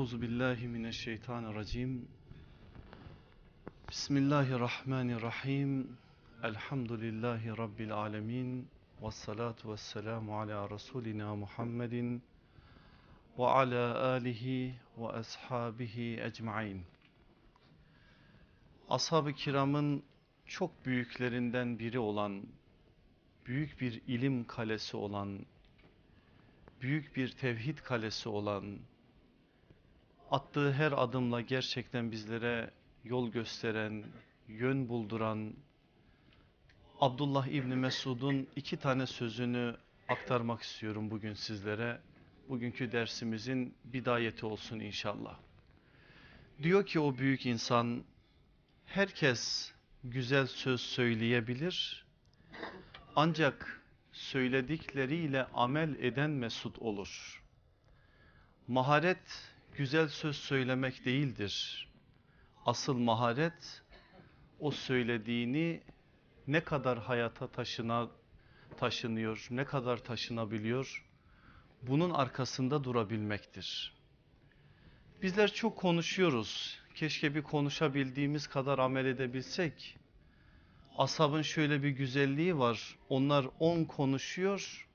Euzu billahi mineşşeytanirracim. Bismillahirrahmanirrahim. Elhamdülillahi rabbil alamin. Ves salatu vesselamu ala rasulina Muhammedin ve ala alihi ve ashabihi ecmaîn. Ashab-ı kiramın çok büyüklerinden biri olan, büyük bir ilim kalesi olan, büyük bir tevhid kalesi olan, attığı her adımla gerçekten bizlere yol gösteren, yön bulduran Abdullah İbni Mesud'un iki tane sözünü aktarmak istiyorum bugün sizlere. Bugünkü dersimizin bidayeti olsun inşallah. Diyor ki o büyük insan, herkes güzel söz söyleyebilir ancak söyledikleriyle amel eden mesut olur. Maharet güzel söz söylemek değildir. Asıl maharet o söylediğini ne kadar hayata taşına taşınıyor, ne kadar taşınabiliyor bunun arkasında durabilmektir. Bizler çok konuşuyoruz. Keşke bir konuşabildiğimiz kadar amel edebilsek. Asabın şöyle bir güzelliği var. Onlar on konuşuyor,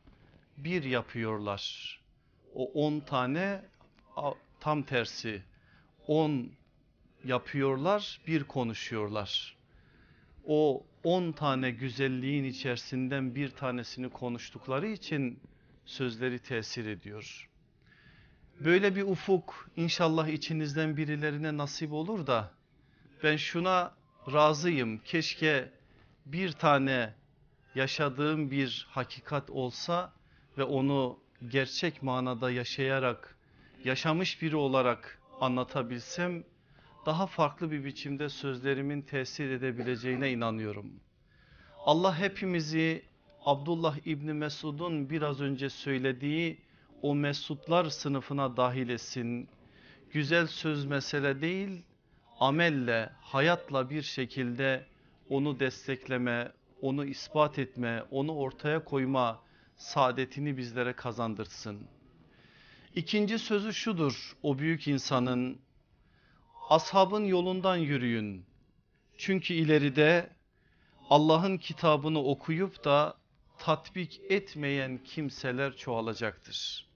bir yapıyorlar. O on tane tam tersi. On yapıyorlar, bir konuşuyorlar. O on tane güzelliğin içerisinden bir tanesini konuştukları için sözleri tesir ediyor. Böyle bir ufuk inşallah içinizden birilerine nasip olur da ben şuna razıyım. Keşke bir tane yaşadığım bir hakikat olsa ve onu gerçek manada yaşayarak yaşamış biri olarak anlatabilsem daha farklı bir biçimde sözlerimin tesir edebileceğine inanıyorum. Allah hepimizi Abdullah İbni Mesud'un biraz önce söylediği o mesutlar sınıfına dahil etsin. Güzel söz mesele değil amelle hayatla bir şekilde onu destekleme, onu ispat etme, onu ortaya koyma saadetini bizlere kazandırsın. İkinci sözü şudur o büyük insanın ashabın yolundan yürüyün. Çünkü ileride Allah'ın kitabını okuyup da tatbik etmeyen kimseler çoğalacaktır.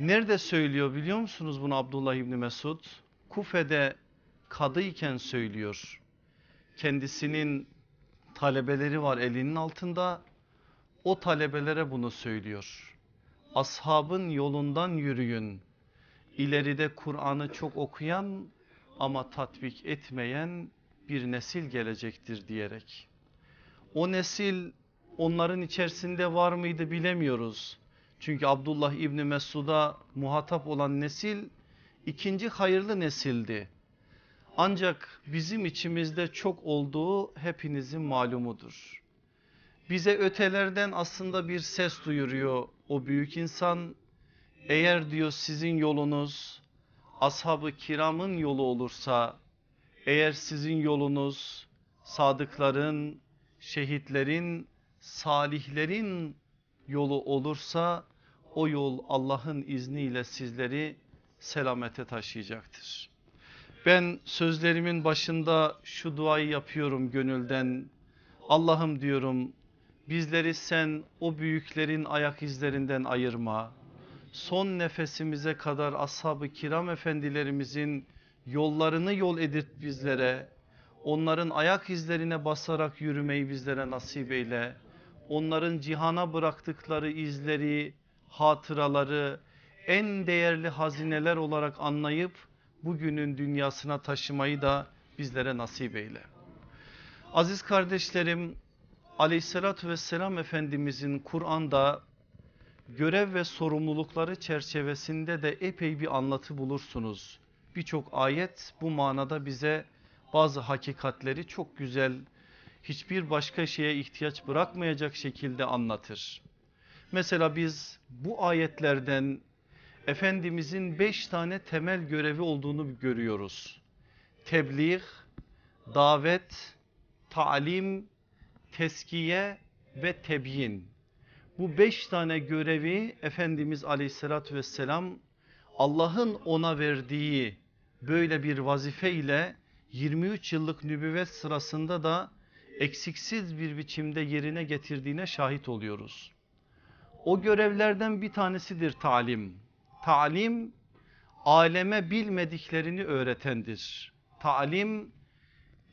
Nerede söylüyor biliyor musunuz bunu Abdullah İbni Mesud? Kufe'de kadıyken söylüyor. Kendisinin talebeleri var elinin altında. O talebelere bunu söylüyor. Ashabın yolundan yürüyün. İleride Kur'an'ı çok okuyan ama tatbik etmeyen bir nesil gelecektir diyerek. O nesil onların içerisinde var mıydı bilemiyoruz. Çünkü Abdullah İbni Mesud'a muhatap olan nesil ikinci hayırlı nesildi. Ancak bizim içimizde çok olduğu hepinizin malumudur. Bize ötelerden aslında bir ses duyuruyor o büyük insan. Eğer diyor sizin yolunuz ashab-ı kiramın yolu olursa eğer sizin yolunuz sadıkların, şehitlerin, salihlerin yolu olursa o yol Allah'ın izniyle sizleri selamete taşıyacaktır. Ben sözlerimin başında şu duayı yapıyorum gönülden. Allah'ım diyorum bizleri sen o büyüklerin ayak izlerinden ayırma. Son nefesimize kadar ashab-ı kiram efendilerimizin yollarını yol edip bizlere. Onların ayak izlerine basarak yürümeyi bizlere nasip eyle. Onların cihana bıraktıkları izleri, hatıraları en değerli hazineler olarak anlayıp bugünün dünyasına taşımayı da bizlere nasip eyle. Aziz kardeşlerim aleyhissalatü vesselam Efendimizin Kur'an'da görev ve sorumlulukları çerçevesinde de epey bir anlatı bulursunuz. Birçok ayet bu manada bize bazı hakikatleri çok güzel hiçbir başka şeye ihtiyaç bırakmayacak şekilde anlatır. Mesela biz bu ayetlerden Efendimizin beş tane temel görevi olduğunu görüyoruz. Tebliğ, davet, talim, teskiye ve tebyin. Bu beş tane görevi Efendimiz aleyhissalatü vesselam Allah'ın ona verdiği böyle bir vazife ile 23 yıllık nübüvvet sırasında da eksiksiz bir biçimde yerine getirdiğine şahit oluyoruz. O görevlerden bir tanesidir talim. Talim aleme bilmediklerini öğretendir. Talim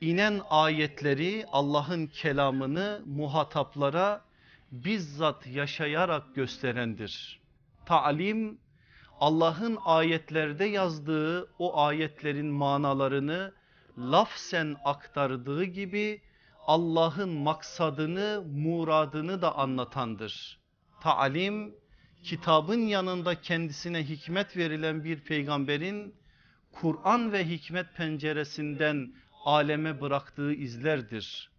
inen ayetleri Allah'ın kelamını muhataplara bizzat yaşayarak gösterendir. Talim Allah'ın ayetlerde yazdığı o ayetlerin manalarını lafsen aktardığı gibi Allah'ın maksadını muradını da anlatandır. Talim kitabın yanında kendisine hikmet verilen bir peygamberin Kur'an ve hikmet penceresinden aleme bıraktığı izlerdir.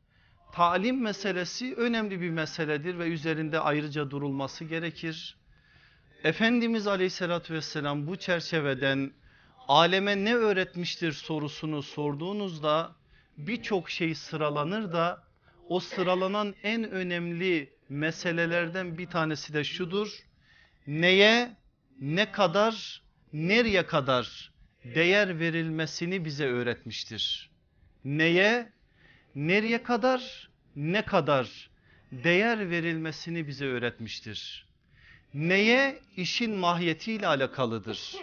Talim meselesi önemli bir meseledir ve üzerinde ayrıca durulması gerekir. Efendimiz aleyhissalatü vesselam bu çerçeveden aleme ne öğretmiştir sorusunu sorduğunuzda birçok şey sıralanır da o sıralanan en önemli meselelerden bir tanesi de şudur. Neye, ne kadar, nereye kadar değer verilmesini bize öğretmiştir. Neye, nereye kadar, ne kadar değer verilmesini bize öğretmiştir. Neye işin mahiyetiyle alakalıdır.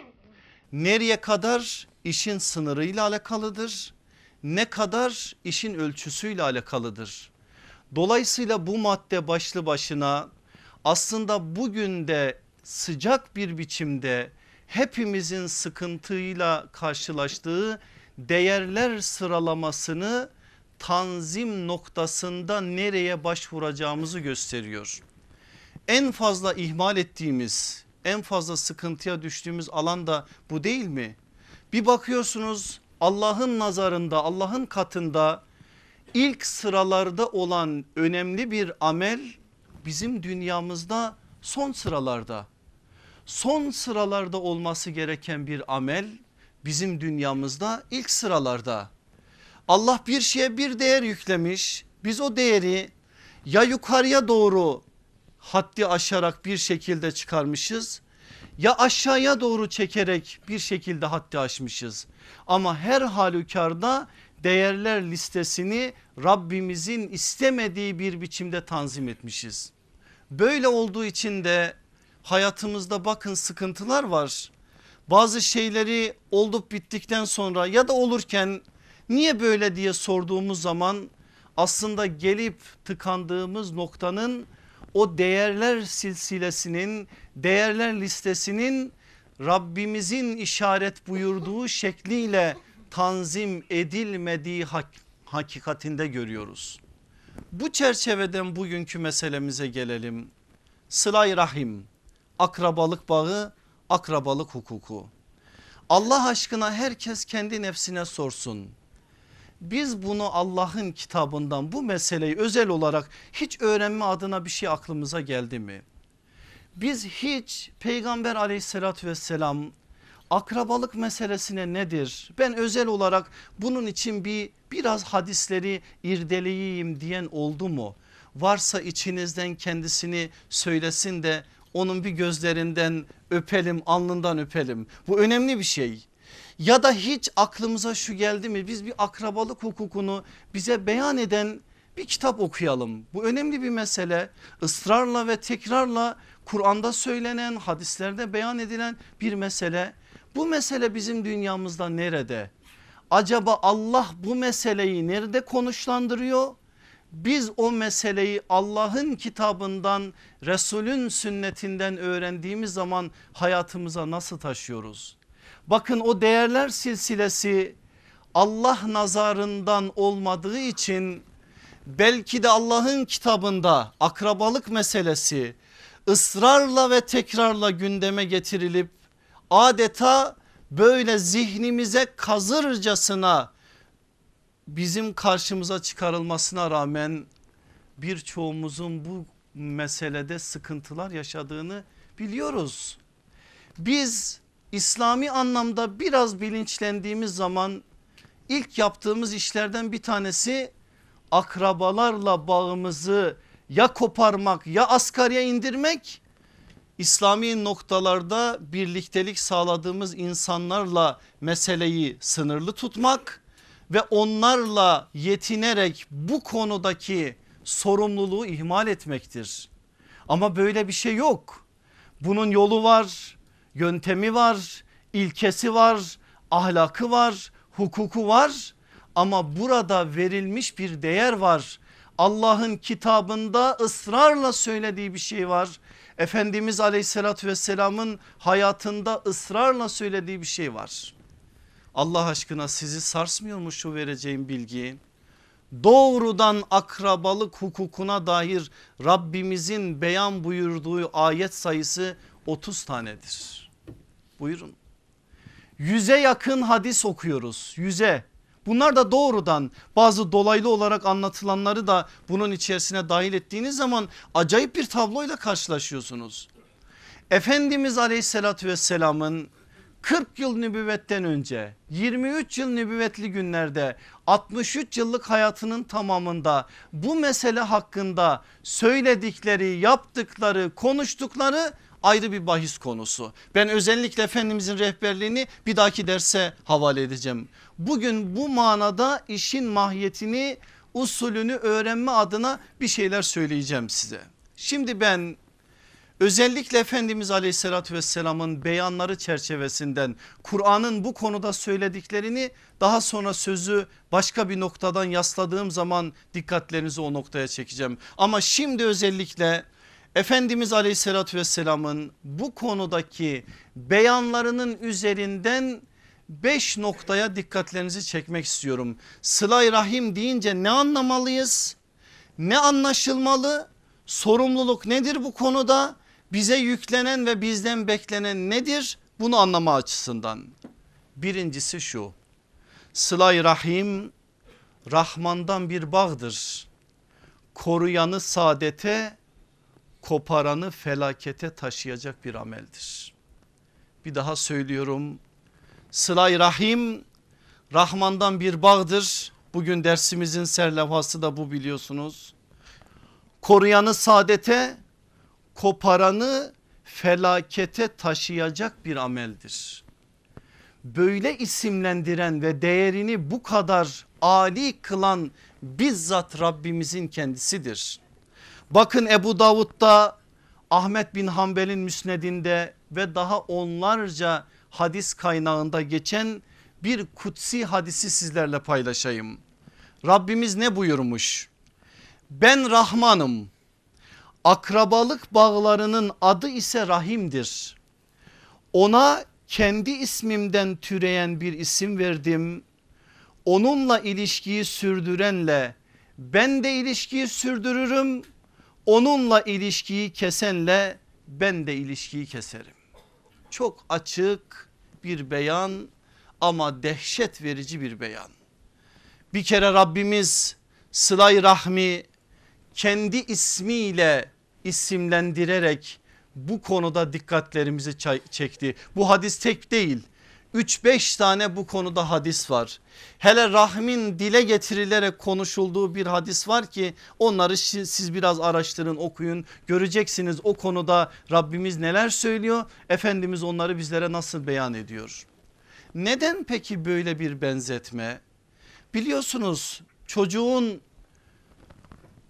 Nereye kadar işin sınırıyla alakalıdır. Ne kadar işin ölçüsüyle alakalıdır. Dolayısıyla bu madde başlı başına aslında bugün de sıcak bir biçimde hepimizin sıkıntıyla karşılaştığı değerler sıralamasını tanzim noktasında nereye başvuracağımızı gösteriyor. En fazla ihmal ettiğimiz en fazla sıkıntıya düştüğümüz alan da bu değil mi? Bir bakıyorsunuz Allah'ın nazarında Allah'ın katında ilk sıralarda olan önemli bir amel bizim dünyamızda son sıralarda. Son sıralarda olması gereken bir amel bizim dünyamızda ilk sıralarda. Allah bir şeye bir değer yüklemiş. Biz o değeri ya yukarıya doğru haddi aşarak bir şekilde çıkarmışız ya aşağıya doğru çekerek bir şekilde haddi aşmışız. Ama her halükarda değerler listesini Rabbimizin istemediği bir biçimde tanzim etmişiz. Böyle olduğu için de hayatımızda bakın sıkıntılar var. Bazı şeyleri olup bittikten sonra ya da olurken niye böyle diye sorduğumuz zaman aslında gelip tıkandığımız noktanın o değerler silsilesinin değerler listesinin Rabbimizin işaret buyurduğu şekliyle tanzim edilmediği hak, hakikatinde görüyoruz. Bu çerçeveden bugünkü meselemize gelelim. Sılay rahim, akrabalık bağı, akrabalık hukuku. Allah aşkına herkes kendi nefsine sorsun. Biz bunu Allah'ın kitabından bu meseleyi özel olarak hiç öğrenme adına bir şey aklımıza geldi mi? Biz hiç peygamber aleyhissalatü vesselam akrabalık meselesine nedir? Ben özel olarak bunun için bir biraz hadisleri irdeleyeyim diyen oldu mu? Varsa içinizden kendisini söylesin de onun bir gözlerinden öpelim alnından öpelim. Bu önemli bir şey. Ya da hiç aklımıza şu geldi mi biz bir akrabalık hukukunu bize beyan eden bir kitap okuyalım. Bu önemli bir mesele. Israrla ve tekrarla Kur'an'da söylenen hadislerde beyan edilen bir mesele. Bu mesele bizim dünyamızda nerede? Acaba Allah bu meseleyi nerede konuşlandırıyor? Biz o meseleyi Allah'ın kitabından Resulün sünnetinden öğrendiğimiz zaman hayatımıza nasıl taşıyoruz? Bakın o değerler silsilesi Allah nazarından olmadığı için belki de Allah'ın kitabında akrabalık meselesi ısrarla ve tekrarla gündeme getirilip adeta böyle zihnimize kazırcasına bizim karşımıza çıkarılmasına rağmen birçoğumuzun bu meselede sıkıntılar yaşadığını biliyoruz. Biz İslami anlamda biraz bilinçlendiğimiz zaman ilk yaptığımız işlerden bir tanesi akrabalarla bağımızı ya koparmak ya asgariye indirmek İslami noktalarda birliktelik sağladığımız insanlarla meseleyi sınırlı tutmak ve onlarla yetinerek bu konudaki sorumluluğu ihmal etmektir. Ama böyle bir şey yok. Bunun yolu var, yöntemi var, ilkesi var, ahlakı var, hukuku var ama burada verilmiş bir değer var. Allah'ın kitabında ısrarla söylediği bir şey var. Efendimiz aleyhissalatü vesselamın hayatında ısrarla söylediği bir şey var. Allah aşkına sizi sarsmıyor mu şu vereceğim bilgi? Doğrudan akrabalık hukukuna dair Rabbimizin beyan buyurduğu ayet sayısı 30 tanedir. Buyurun. Yüze yakın hadis okuyoruz yüze. Bunlar da doğrudan bazı dolaylı olarak anlatılanları da bunun içerisine dahil ettiğiniz zaman acayip bir tabloyla karşılaşıyorsunuz. Efendimiz aleyhissalatü vesselamın 40 yıl nübüvvetten önce 23 yıl nübüvvetli günlerde 63 yıllık hayatının tamamında bu mesele hakkında söyledikleri yaptıkları konuştukları ayrı bir bahis konusu. Ben özellikle Efendimizin rehberliğini bir dahaki derse havale edeceğim. Bugün bu manada işin mahiyetini usulünü öğrenme adına bir şeyler söyleyeceğim size. Şimdi ben özellikle Efendimiz aleyhissalatü vesselamın beyanları çerçevesinden Kur'an'ın bu konuda söylediklerini daha sonra sözü başka bir noktadan yasladığım zaman dikkatlerinizi o noktaya çekeceğim. Ama şimdi özellikle Efendimiz aleyhissalatü vesselamın bu konudaki beyanlarının üzerinden beş noktaya dikkatlerinizi çekmek istiyorum. Sılay rahim deyince ne anlamalıyız? Ne anlaşılmalı? Sorumluluk nedir bu konuda? Bize yüklenen ve bizden beklenen nedir? Bunu anlama açısından. Birincisi şu. Sılay rahim Rahman'dan bir bağdır. Koruyanı saadete, koparanı felakete taşıyacak bir ameldir. Bir daha söylüyorum. Sılay rahim Rahman'dan bir bağdır. Bugün dersimizin serlevhası da bu biliyorsunuz. Koruyanı saadete, koparanı felakete taşıyacak bir ameldir. Böyle isimlendiren ve değerini bu kadar âli kılan bizzat Rabbimizin kendisidir. Bakın Ebu Davud'da Ahmet bin Hanbel'in müsnedinde ve daha onlarca hadis kaynağında geçen bir kutsi hadisi sizlerle paylaşayım. Rabbimiz ne buyurmuş? Ben Rahmanım. Akrabalık bağlarının adı ise Rahim'dir. Ona kendi ismimden türeyen bir isim verdim. Onunla ilişkiyi sürdürenle ben de ilişkiyi sürdürürüm. Onunla ilişkiyi kesenle ben de ilişkiyi keserim. Çok açık bir beyan ama dehşet verici bir beyan. Bir kere Rabbimiz sılay rahmi kendi ismiyle isimlendirerek bu konuda dikkatlerimizi çekti. Bu hadis tek değil 3-5 tane bu konuda hadis var. Hele rahmin dile getirilerek konuşulduğu bir hadis var ki onları siz biraz araştırın okuyun göreceksiniz o konuda Rabbimiz neler söylüyor Efendimiz onları bizlere nasıl beyan ediyor. Neden peki böyle bir benzetme? Biliyorsunuz çocuğun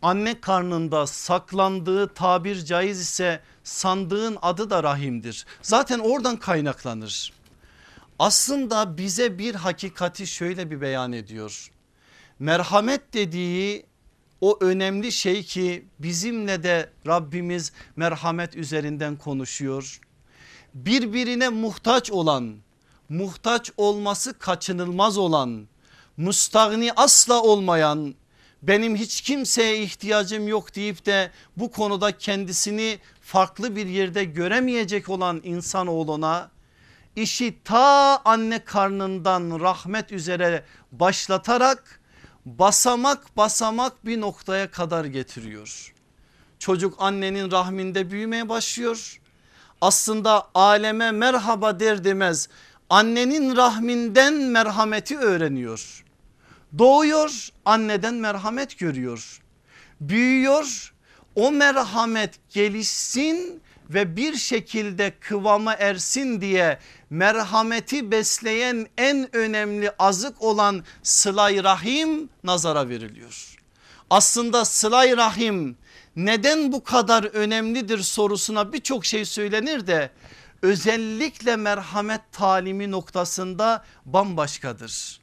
anne karnında saklandığı tabir caiz ise sandığın adı da rahimdir. Zaten oradan kaynaklanır aslında bize bir hakikati şöyle bir beyan ediyor. Merhamet dediği o önemli şey ki bizimle de Rabbimiz merhamet üzerinden konuşuyor. Birbirine muhtaç olan, muhtaç olması kaçınılmaz olan, mustagni asla olmayan, benim hiç kimseye ihtiyacım yok deyip de bu konuda kendisini farklı bir yerde göremeyecek olan insanoğluna işi ta anne karnından rahmet üzere başlatarak basamak basamak bir noktaya kadar getiriyor. Çocuk annenin rahminde büyümeye başlıyor. Aslında aleme merhaba der demez annenin rahminden merhameti öğreniyor. Doğuyor anneden merhamet görüyor. Büyüyor o merhamet gelişsin ve bir şekilde kıvama ersin diye merhameti besleyen en önemli azık olan sılay rahim nazara veriliyor. Aslında sılay rahim neden bu kadar önemlidir sorusuna birçok şey söylenir de özellikle merhamet talimi noktasında bambaşkadır.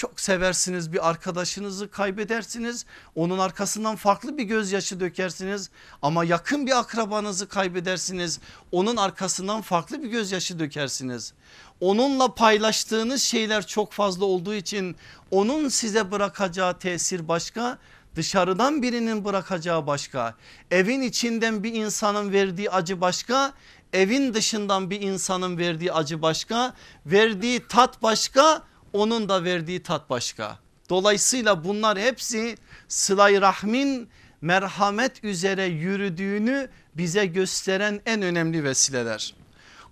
Çok seversiniz bir arkadaşınızı kaybedersiniz. Onun arkasından farklı bir gözyaşı dökersiniz. Ama yakın bir akrabanızı kaybedersiniz. Onun arkasından farklı bir gözyaşı dökersiniz. Onunla paylaştığınız şeyler çok fazla olduğu için onun size bırakacağı tesir başka dışarıdan birinin bırakacağı başka evin içinden bir insanın verdiği acı başka evin dışından bir insanın verdiği acı başka verdiği tat başka onun da verdiği tat başka. Dolayısıyla bunlar hepsi sılay rahmin merhamet üzere yürüdüğünü bize gösteren en önemli vesileler.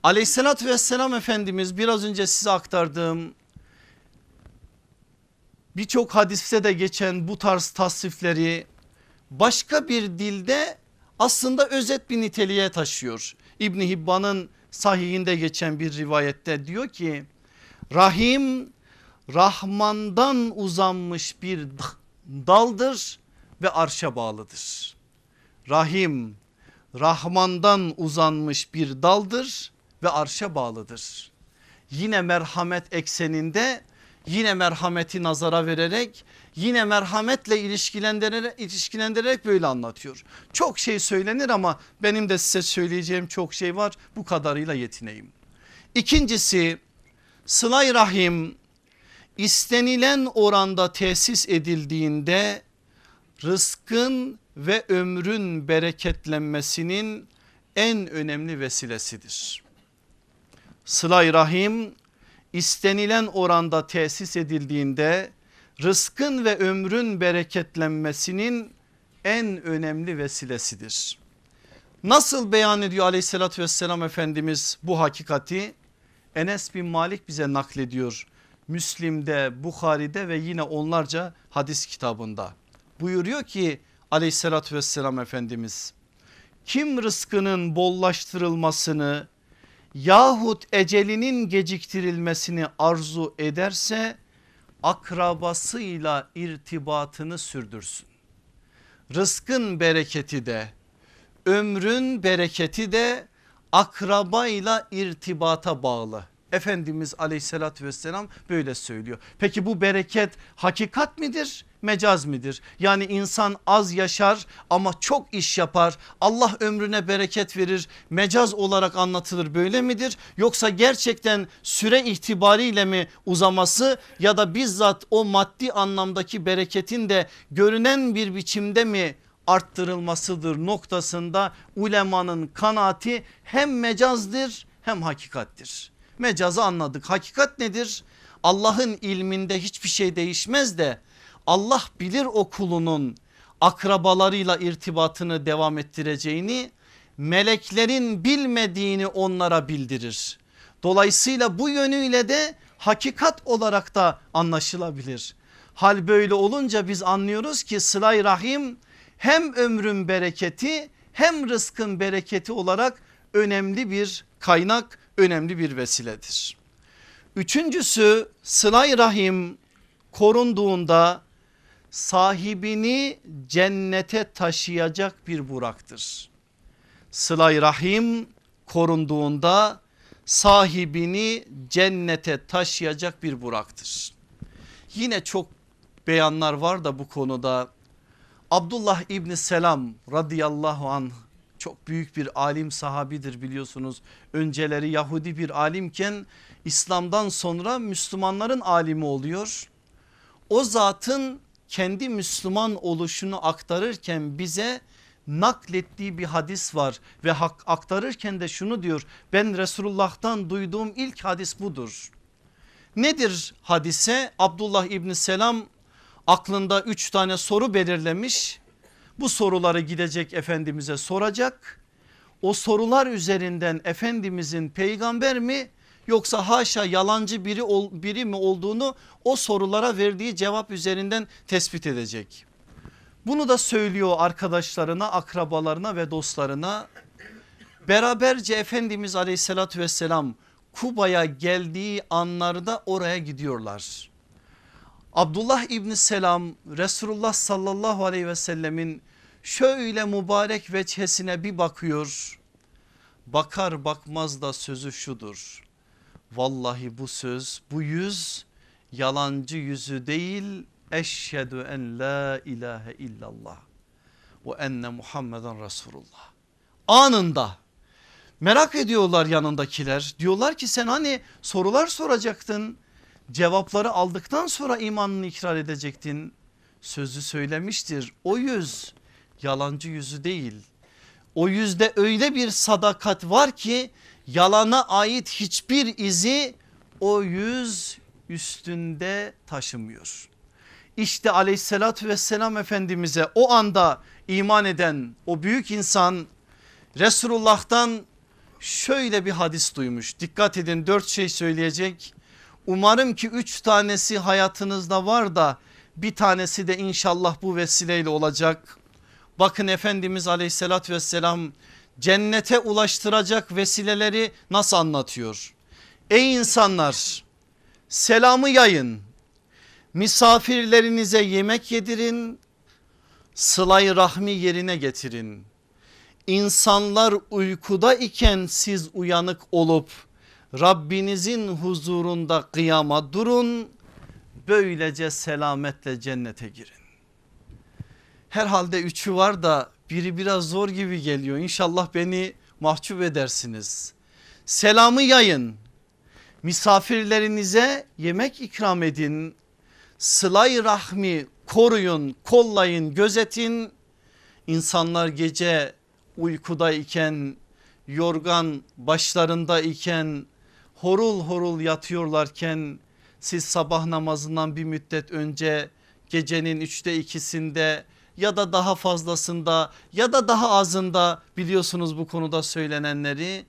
Aleyhissalatü vesselam Efendimiz biraz önce size aktardığım birçok hadiste de geçen bu tarz tasnifleri başka bir dilde aslında özet bir niteliğe taşıyor. İbni Hibban'ın sahihinde geçen bir rivayette diyor ki Rahim Rahman'dan uzanmış bir daldır ve arşa bağlıdır. Rahim Rahman'dan uzanmış bir daldır ve arşa bağlıdır. Yine merhamet ekseninde yine merhameti nazara vererek yine merhametle ilişkilendirerek, ilişkilendirerek böyle anlatıyor. Çok şey söylenir ama benim de size söyleyeceğim çok şey var bu kadarıyla yetineyim. İkincisi sılay rahim istenilen oranda tesis edildiğinde rızkın ve ömrün bereketlenmesinin en önemli vesilesidir. Sılay rahim istenilen oranda tesis edildiğinde rızkın ve ömrün bereketlenmesinin en önemli vesilesidir. Nasıl beyan ediyor aleyhissalatü vesselam Efendimiz bu hakikati? Enes bin Malik bize naklediyor. Müslim'de, Bukhari'de ve yine onlarca hadis kitabında. Buyuruyor ki aleyhissalatü vesselam Efendimiz kim rızkının bollaştırılmasını yahut ecelinin geciktirilmesini arzu ederse akrabasıyla irtibatını sürdürsün. Rızkın bereketi de ömrün bereketi de akrabayla irtibata bağlı. Efendimiz aleyhissalatü vesselam böyle söylüyor. Peki bu bereket hakikat midir? Mecaz midir? Yani insan az yaşar ama çok iş yapar. Allah ömrüne bereket verir. Mecaz olarak anlatılır böyle midir? Yoksa gerçekten süre itibariyle mi uzaması ya da bizzat o maddi anlamdaki bereketin de görünen bir biçimde mi arttırılmasıdır noktasında ulemanın kanaati hem mecazdır hem hakikattir. Mecazı anladık. Hakikat nedir? Allah'ın ilminde hiçbir şey değişmez de Allah bilir o kulunun akrabalarıyla irtibatını devam ettireceğini meleklerin bilmediğini onlara bildirir. Dolayısıyla bu yönüyle de hakikat olarak da anlaşılabilir. Hal böyle olunca biz anlıyoruz ki sılay rahim hem ömrün bereketi hem rızkın bereketi olarak önemli bir kaynak önemli bir vesiledir. Üçüncüsü sılay rahim korunduğunda sahibini cennete taşıyacak bir buraktır. Sılay rahim korunduğunda sahibini cennete taşıyacak bir buraktır. Yine çok beyanlar var da bu konuda Abdullah İbni Selam radıyallahu anh çok büyük bir alim sahabidir biliyorsunuz. Önceleri Yahudi bir alimken İslam'dan sonra Müslümanların alimi oluyor. O zatın kendi Müslüman oluşunu aktarırken bize naklettiği bir hadis var ve hak aktarırken de şunu diyor ben Resulullah'tan duyduğum ilk hadis budur. Nedir hadise? Abdullah İbni Selam aklında üç tane soru belirlemiş bu soruları gidecek Efendimiz'e soracak. O sorular üzerinden Efendimizin peygamber mi yoksa haşa yalancı biri, biri mi olduğunu o sorulara verdiği cevap üzerinden tespit edecek. Bunu da söylüyor arkadaşlarına, akrabalarına ve dostlarına. Beraberce Efendimiz aleyhissalatü vesselam Kuba'ya geldiği anlarda oraya gidiyorlar. Abdullah İbni Selam Resulullah sallallahu aleyhi ve sellemin şöyle mübarek veçhesine bir bakıyor. Bakar bakmaz da sözü şudur. Vallahi bu söz bu yüz yalancı yüzü değil eşhedü en la ilahe illallah ve enne Muhammeden Resulullah. Anında merak ediyorlar yanındakiler diyorlar ki sen hani sorular soracaktın cevapları aldıktan sonra imanını ikrar edecektin. Sözü söylemiştir o yüz yalancı yüzü değil. O yüzde öyle bir sadakat var ki yalana ait hiçbir izi o yüz üstünde taşımıyor. İşte aleyhissalatü vesselam efendimize o anda iman eden o büyük insan Resulullah'tan şöyle bir hadis duymuş. Dikkat edin dört şey söyleyecek. Umarım ki üç tanesi hayatınızda var da bir tanesi de inşallah bu vesileyle olacak. Bakın Efendimiz aleyhissalatü vesselam cennete ulaştıracak vesileleri nasıl anlatıyor? Ey insanlar selamı yayın misafirlerinize yemek yedirin sılayı rahmi yerine getirin. İnsanlar uykuda iken siz uyanık olup Rabbinizin huzurunda kıyama durun böylece selametle cennete girin. Herhalde üçü var da biri biraz zor gibi geliyor. İnşallah beni mahcup edersiniz. Selamı yayın. Misafirlerinize yemek ikram edin. Sılay rahmi koruyun kollayın gözetin. İnsanlar gece uykudayken yorgan başlarında iken horul horul yatıyorlarken siz sabah namazından bir müddet önce gecenin üçte ikisinde ya da daha fazlasında ya da daha azında biliyorsunuz bu konuda söylenenleri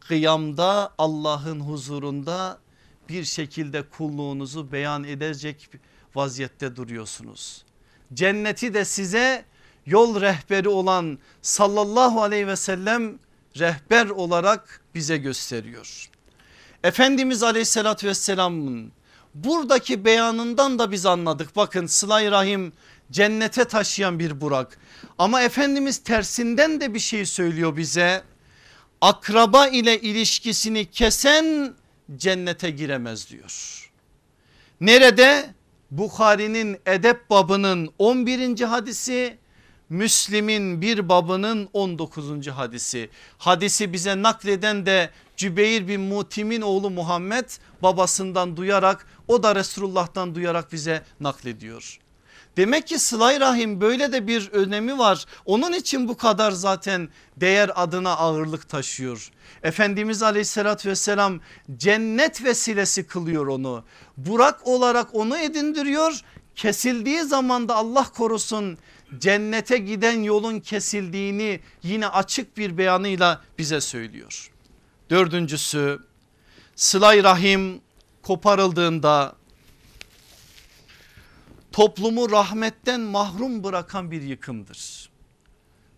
kıyamda Allah'ın huzurunda bir şekilde kulluğunuzu beyan edecek vaziyette duruyorsunuz. Cenneti de size yol rehberi olan sallallahu aleyhi ve sellem rehber olarak bize gösteriyor. Efendimiz aleyhissalatü vesselamın buradaki beyanından da biz anladık. Bakın sıla rahim cennete taşıyan bir burak. Ama Efendimiz tersinden de bir şey söylüyor bize. Akraba ile ilişkisini kesen cennete giremez diyor. Nerede? Bukhari'nin edep babının 11. hadisi Müslim'in bir babının 19. hadisi. Hadisi bize nakleden de Cübeyr bin Mutim'in oğlu Muhammed babasından duyarak o da Resulullah'tan duyarak bize naklediyor. Demek ki sılay rahim böyle de bir önemi var. Onun için bu kadar zaten değer adına ağırlık taşıyor. Efendimiz aleyhissalatü vesselam cennet vesilesi kılıyor onu. Burak olarak onu edindiriyor. Kesildiği zaman da Allah korusun cennete giden yolun kesildiğini yine açık bir beyanıyla bize söylüyor. Dördüncüsü sılay rahim koparıldığında toplumu rahmetten mahrum bırakan bir yıkımdır.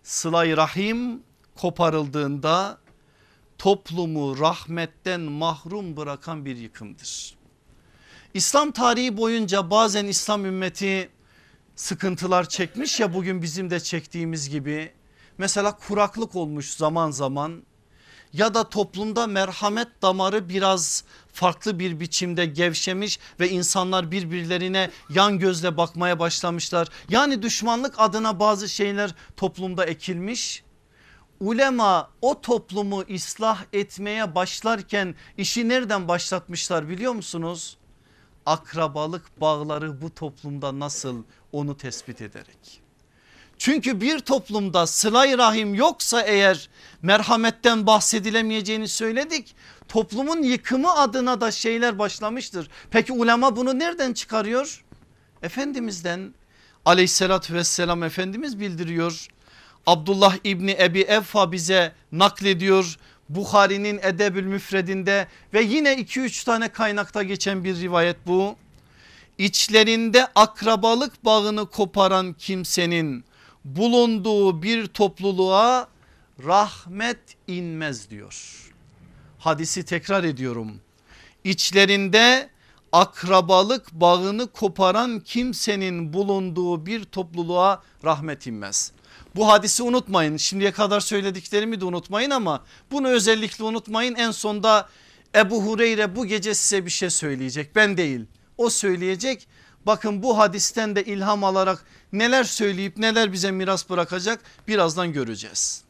Sılay rahim koparıldığında toplumu rahmetten mahrum bırakan bir yıkımdır. İslam tarihi boyunca bazen İslam ümmeti sıkıntılar çekmiş ya bugün bizim de çektiğimiz gibi. Mesela kuraklık olmuş zaman zaman ya da toplumda merhamet damarı biraz farklı bir biçimde gevşemiş ve insanlar birbirlerine yan gözle bakmaya başlamışlar. Yani düşmanlık adına bazı şeyler toplumda ekilmiş. Ulema o toplumu ıslah etmeye başlarken işi nereden başlatmışlar biliyor musunuz? Akrabalık bağları bu toplumda nasıl onu tespit ederek. Çünkü bir toplumda sılay rahim yoksa eğer merhametten bahsedilemeyeceğini söyledik. Toplumun yıkımı adına da şeyler başlamıştır. Peki ulema bunu nereden çıkarıyor? Efendimizden aleyhissalatü vesselam Efendimiz bildiriyor. Abdullah İbni Ebi Evfa bize naklediyor. Bukhari'nin Edebül Müfredinde ve yine 2-3 tane kaynakta geçen bir rivayet bu. İçlerinde akrabalık bağını koparan kimsenin bulunduğu bir topluluğa rahmet inmez diyor. Hadisi tekrar ediyorum. İçlerinde akrabalık bağını koparan kimsenin bulunduğu bir topluluğa rahmet inmez. Bu hadisi unutmayın şimdiye kadar söylediklerimi de unutmayın ama bunu özellikle unutmayın en sonda Ebu Hureyre bu gece size bir şey söyleyecek ben değil o söyleyecek. Bakın bu hadisten de ilham alarak neler söyleyip neler bize miras bırakacak birazdan göreceğiz.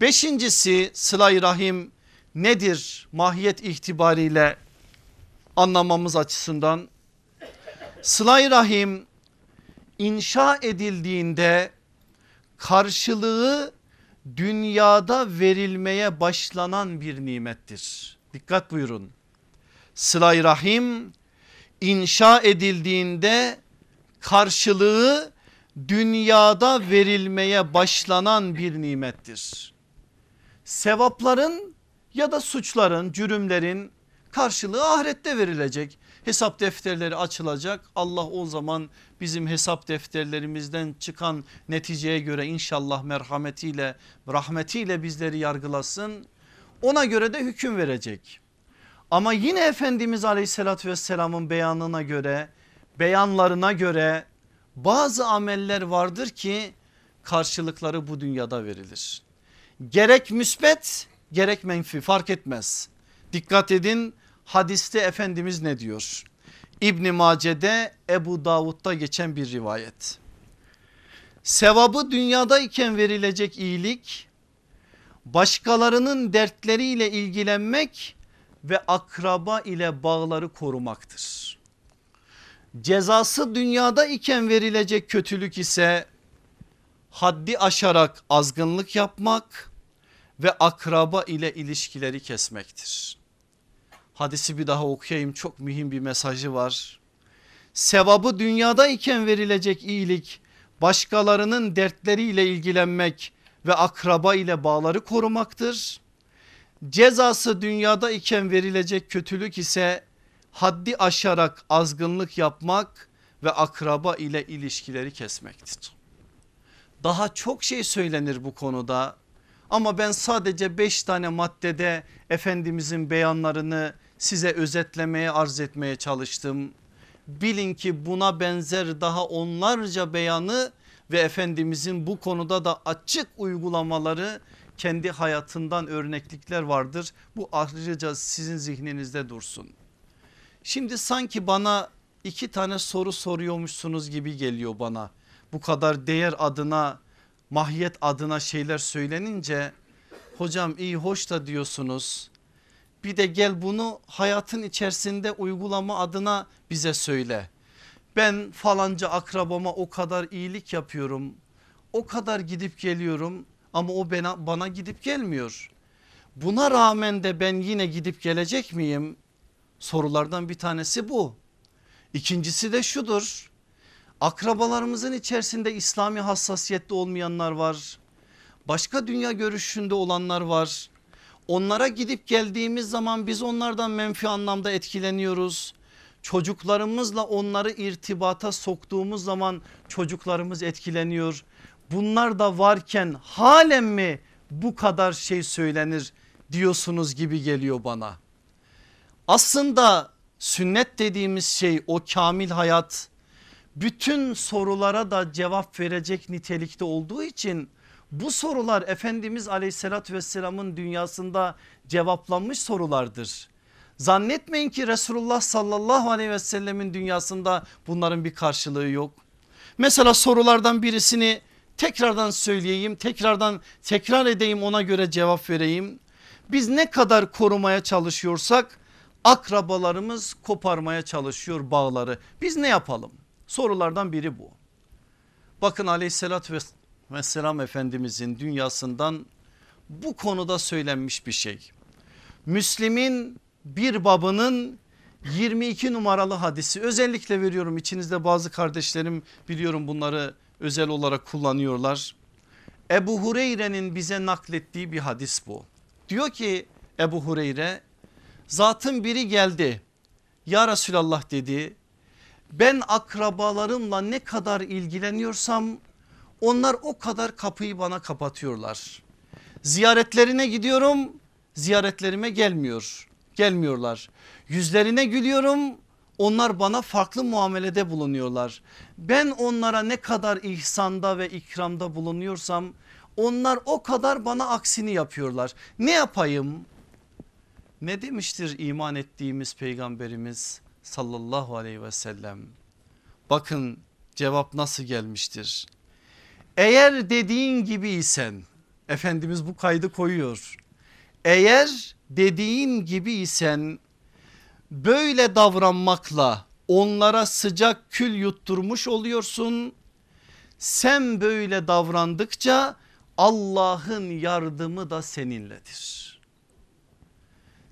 Beşincisi sıla rahim nedir mahiyet itibariyle anlamamız açısından? sıla rahim inşa edildiğinde karşılığı dünyada verilmeye başlanan bir nimettir. Dikkat buyurun. sıla rahim inşa edildiğinde karşılığı dünyada verilmeye başlanan bir nimettir. Sevapların ya da suçların, cürümlerin karşılığı ahirette verilecek. Hesap defterleri açılacak. Allah o zaman bizim hesap defterlerimizden çıkan neticeye göre inşallah merhametiyle, rahmetiyle bizleri yargılasın. Ona göre de hüküm verecek. Ama yine Efendimiz aleyhissalatü vesselamın beyanına göre beyanlarına göre bazı ameller vardır ki karşılıkları bu dünyada verilir. Gerek müsbet gerek menfi fark etmez. Dikkat edin hadiste Efendimiz ne diyor? İbni Mace'de Ebu Davud'da geçen bir rivayet. Sevabı dünyadayken verilecek iyilik başkalarının dertleriyle ilgilenmek ve akraba ile bağları korumaktır. Cezası dünyada iken verilecek kötülük ise haddi aşarak azgınlık yapmak ve akraba ile ilişkileri kesmektir. Hadisi bir daha okuyayım çok mühim bir mesajı var. Sevabı dünyada iken verilecek iyilik başkalarının dertleriyle ilgilenmek ve akraba ile bağları korumaktır. Cezası dünyada iken verilecek kötülük ise haddi aşarak azgınlık yapmak ve akraba ile ilişkileri kesmektir. Daha çok şey söylenir bu konuda ama ben sadece 5 tane maddede Efendimizin beyanlarını size özetlemeye arz etmeye çalıştım. Bilin ki buna benzer daha onlarca beyanı ve Efendimizin bu konuda da açık uygulamaları kendi hayatından örneklikler vardır. Bu ayrıca sizin zihninizde dursun. Şimdi sanki bana iki tane soru soruyormuşsunuz gibi geliyor bana. Bu kadar değer adına mahiyet adına şeyler söylenince hocam iyi hoş da diyorsunuz. Bir de gel bunu hayatın içerisinde uygulama adına bize söyle. Ben falanca akrabama o kadar iyilik yapıyorum. O kadar gidip geliyorum ama o bana, bana gidip gelmiyor. Buna rağmen de ben yine gidip gelecek miyim? Sorulardan bir tanesi bu. İkincisi de şudur. Akrabalarımızın içerisinde İslami hassasiyette olmayanlar var. Başka dünya görüşünde olanlar var. Onlara gidip geldiğimiz zaman biz onlardan menfi anlamda etkileniyoruz. Çocuklarımızla onları irtibata soktuğumuz zaman çocuklarımız etkileniyor. Bunlar da varken halen mi bu kadar şey söylenir diyorsunuz gibi geliyor bana. Aslında sünnet dediğimiz şey o kamil hayat bütün sorulara da cevap verecek nitelikte olduğu için bu sorular Efendimiz aleyhissalatü vesselamın dünyasında cevaplanmış sorulardır. Zannetmeyin ki Resulullah sallallahu aleyhi ve sellemin dünyasında bunların bir karşılığı yok. Mesela sorulardan birisini tekrardan söyleyeyim tekrardan tekrar edeyim ona göre cevap vereyim. Biz ne kadar korumaya çalışıyorsak akrabalarımız koparmaya çalışıyor bağları. Biz ne yapalım? Sorulardan biri bu. Bakın aleyhissalatü vesselam efendimizin dünyasından bu konuda söylenmiş bir şey. Müslim'in bir babının 22 numaralı hadisi özellikle veriyorum içinizde bazı kardeşlerim biliyorum bunları özel olarak kullanıyorlar. Ebu Hureyre'nin bize naklettiği bir hadis bu. Diyor ki Ebu Hureyre zatın biri geldi ya Resulallah dedi ben akrabalarımla ne kadar ilgileniyorsam onlar o kadar kapıyı bana kapatıyorlar. Ziyaretlerine gidiyorum ziyaretlerime gelmiyor. Gelmiyorlar. Yüzlerine gülüyorum onlar bana farklı muamelede bulunuyorlar. Ben onlara ne kadar ihsanda ve ikramda bulunuyorsam onlar o kadar bana aksini yapıyorlar. Ne yapayım? Ne demiştir iman ettiğimiz peygamberimiz sallallahu aleyhi ve sellem? Bakın cevap nasıl gelmiştir? Eğer dediğin gibi isen Efendimiz bu kaydı koyuyor. Eğer dediğin gibi isen böyle davranmakla onlara sıcak kül yutturmuş oluyorsun. Sen böyle davrandıkça Allah'ın yardımı da seninledir.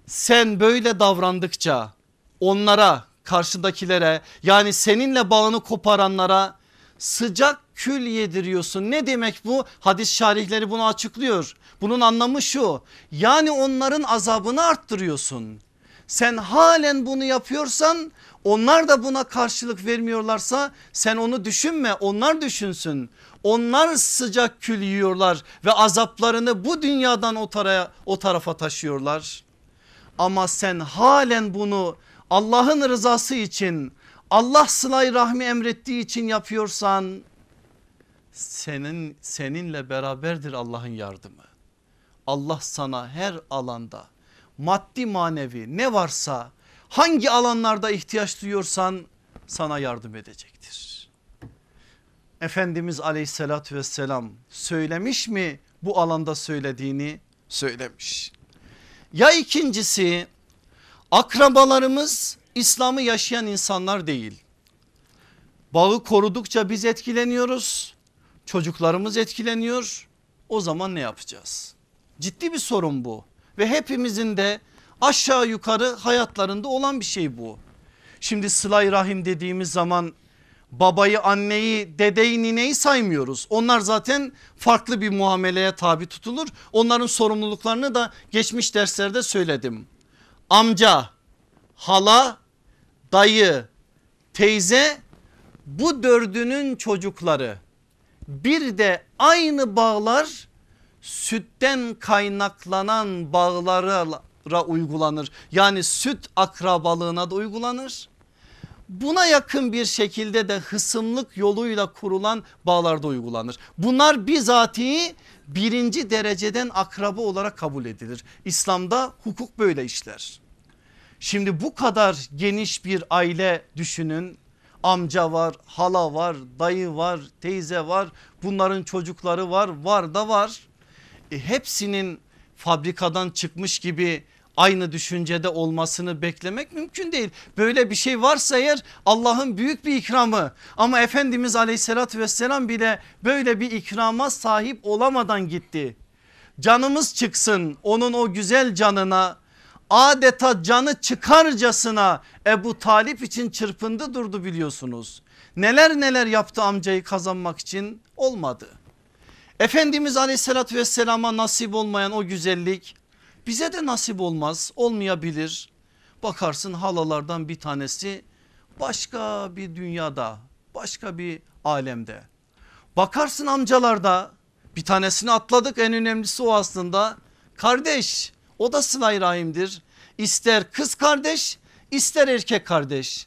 Sen böyle davrandıkça onlara karşıdakilere yani seninle bağını koparanlara sıcak kül yediriyorsun. Ne demek bu? Hadis şarihleri bunu açıklıyor. Bunun anlamı şu yani onların azabını arttırıyorsun. Sen halen bunu yapıyorsan onlar da buna karşılık vermiyorlarsa sen onu düşünme onlar düşünsün. Onlar sıcak kül yiyorlar ve azaplarını bu dünyadan o, tarafa, o tarafa taşıyorlar. Ama sen halen bunu Allah'ın rızası için Allah sılay rahmi emrettiği için yapıyorsan senin seninle beraberdir Allah'ın yardımı. Allah sana her alanda maddi manevi ne varsa hangi alanlarda ihtiyaç duyuyorsan sana yardım edecektir. Efendimiz aleyhissalatü vesselam söylemiş mi bu alanda söylediğini söylemiş. Ya ikincisi akrabalarımız İslam'ı yaşayan insanlar değil. Bağı korudukça biz etkileniyoruz. Çocuklarımız etkileniyor. O zaman ne yapacağız? Ciddi bir sorun bu ve hepimizin de aşağı yukarı hayatlarında olan bir şey bu. Şimdi sılay rahim dediğimiz zaman babayı anneyi dedeyi nineyi saymıyoruz. Onlar zaten farklı bir muameleye tabi tutulur. Onların sorumluluklarını da geçmiş derslerde söyledim. Amca, hala, dayı, teyze bu dördünün çocukları bir de aynı bağlar sütten kaynaklanan bağlara uygulanır. Yani süt akrabalığına da uygulanır. Buna yakın bir şekilde de hısımlık yoluyla kurulan bağlarda uygulanır. Bunlar bizatihi birinci dereceden akraba olarak kabul edilir. İslam'da hukuk böyle işler. Şimdi bu kadar geniş bir aile düşünün. Amca var, hala var, dayı var, teyze var, bunların çocukları var, var da var. E, hepsinin fabrikadan çıkmış gibi aynı düşüncede olmasını beklemek mümkün değil. Böyle bir şey varsa eğer Allah'ın büyük bir ikramı ama Efendimiz aleyhissalatü vesselam bile böyle bir ikrama sahip olamadan gitti. Canımız çıksın onun o güzel canına adeta canı çıkarcasına Ebu Talip için çırpındı durdu biliyorsunuz. Neler neler yaptı amcayı kazanmak için olmadı. Efendimiz aleyhissalatü vesselama nasip olmayan o güzellik bize de nasip olmaz olmayabilir. Bakarsın halalardan bir tanesi başka bir dünyada başka bir alemde. Bakarsın amcalarda bir tanesini atladık en önemlisi o aslında kardeş o da sıla rahimdir. İster kız kardeş ister erkek kardeş.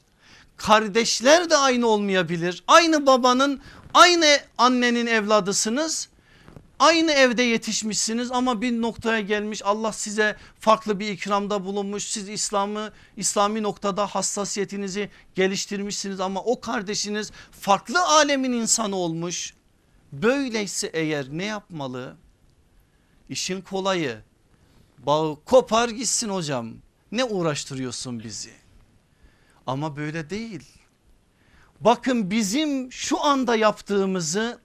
Kardeşler de aynı olmayabilir. Aynı babanın aynı annenin evladısınız Aynı evde yetişmişsiniz ama bir noktaya gelmiş Allah size farklı bir ikramda bulunmuş. Siz İslam'ı İslami noktada hassasiyetinizi geliştirmişsiniz ama o kardeşiniz farklı alemin insanı olmuş. Böyleyse eğer ne yapmalı? İşin kolayı bağı kopar gitsin hocam. Ne uğraştırıyorsun bizi? Ama böyle değil. Bakın bizim şu anda yaptığımızı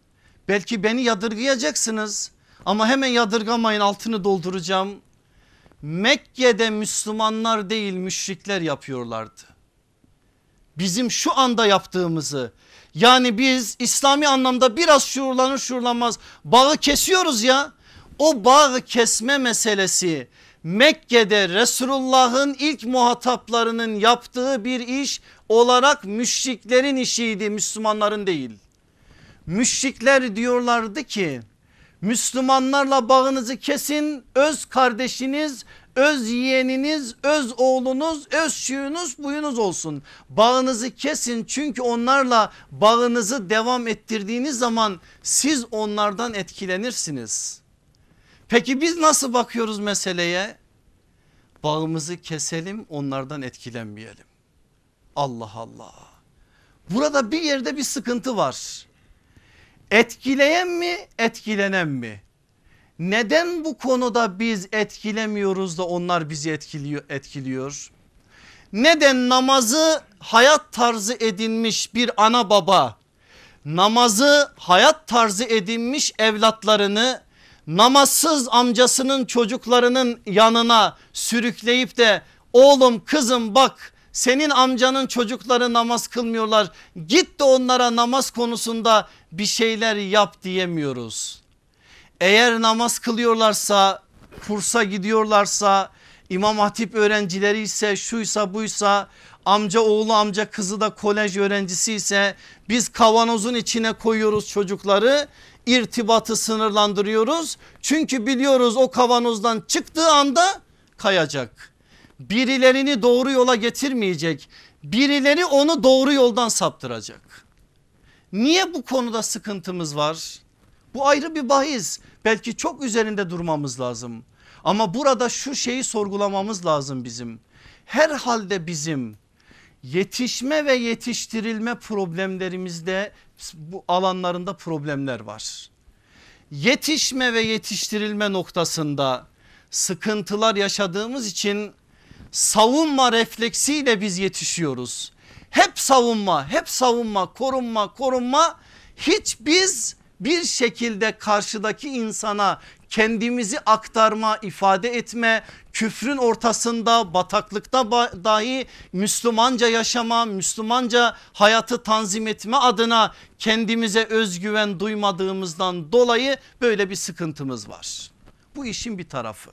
Belki beni yadırgayacaksınız ama hemen yadırgamayın altını dolduracağım. Mekke'de Müslümanlar değil müşrikler yapıyorlardı. Bizim şu anda yaptığımızı yani biz İslami anlamda biraz şuurlanır şuurlanmaz bağı kesiyoruz ya. O bağı kesme meselesi Mekke'de Resulullah'ın ilk muhataplarının yaptığı bir iş olarak müşriklerin işiydi Müslümanların değil. Müşrikler diyorlardı ki Müslümanlarla bağınızı kesin öz kardeşiniz öz yeğeniniz, öz oğlunuz, öz şuyunuz buyunuz olsun. Bağınızı kesin çünkü onlarla bağınızı devam ettirdiğiniz zaman siz onlardan etkilenirsiniz. Peki biz nasıl bakıyoruz meseleye? Bağımızı keselim onlardan etkilenmeyelim. Allah Allah. Burada bir yerde bir sıkıntı var. Etkileyen mi etkilenen mi? Neden bu konuda biz etkilemiyoruz da onlar bizi etkiliyor? etkiliyor? Neden namazı hayat tarzı edinmiş bir ana baba namazı hayat tarzı edinmiş evlatlarını namazsız amcasının çocuklarının yanına sürükleyip de oğlum kızım bak senin amcanın çocukları namaz kılmıyorlar git de onlara namaz konusunda bir şeyler yap diyemiyoruz. Eğer namaz kılıyorlarsa kursa gidiyorlarsa İmam Hatip öğrencileri ise şuysa buysa amca oğlu amca kızı da kolej öğrencisi ise biz kavanozun içine koyuyoruz çocukları irtibatı sınırlandırıyoruz. Çünkü biliyoruz o kavanozdan çıktığı anda kayacak. Birilerini doğru yola getirmeyecek. Birileri onu doğru yoldan saptıracak. Niye bu konuda sıkıntımız var? Bu ayrı bir bahis. Belki çok üzerinde durmamız lazım. Ama burada şu şeyi sorgulamamız lazım bizim. Herhalde bizim yetişme ve yetiştirilme problemlerimizde bu alanlarında problemler var. Yetişme ve yetiştirilme noktasında sıkıntılar yaşadığımız için savunma refleksiyle biz yetişiyoruz. Hep savunma, hep savunma, korunma, korunma. Hiç biz bir şekilde karşıdaki insana kendimizi aktarma, ifade etme, küfrün ortasında bataklıkta dahi Müslümanca yaşama, Müslümanca hayatı tanzim etme adına kendimize özgüven duymadığımızdan dolayı böyle bir sıkıntımız var. Bu işin bir tarafı.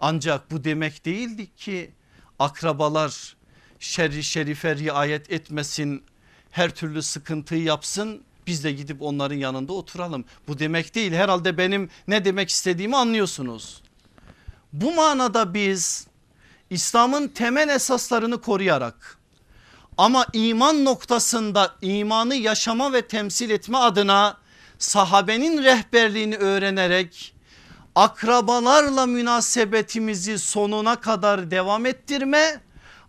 Ancak bu demek değildi ki akrabalar şerri şerife riayet etmesin, her türlü sıkıntıyı yapsın biz de gidip onların yanında oturalım. Bu demek değil herhalde benim ne demek istediğimi anlıyorsunuz. Bu manada biz İslam'ın temel esaslarını koruyarak ama iman noktasında imanı yaşama ve temsil etme adına sahabenin rehberliğini öğrenerek akrabalarla münasebetimizi sonuna kadar devam ettirme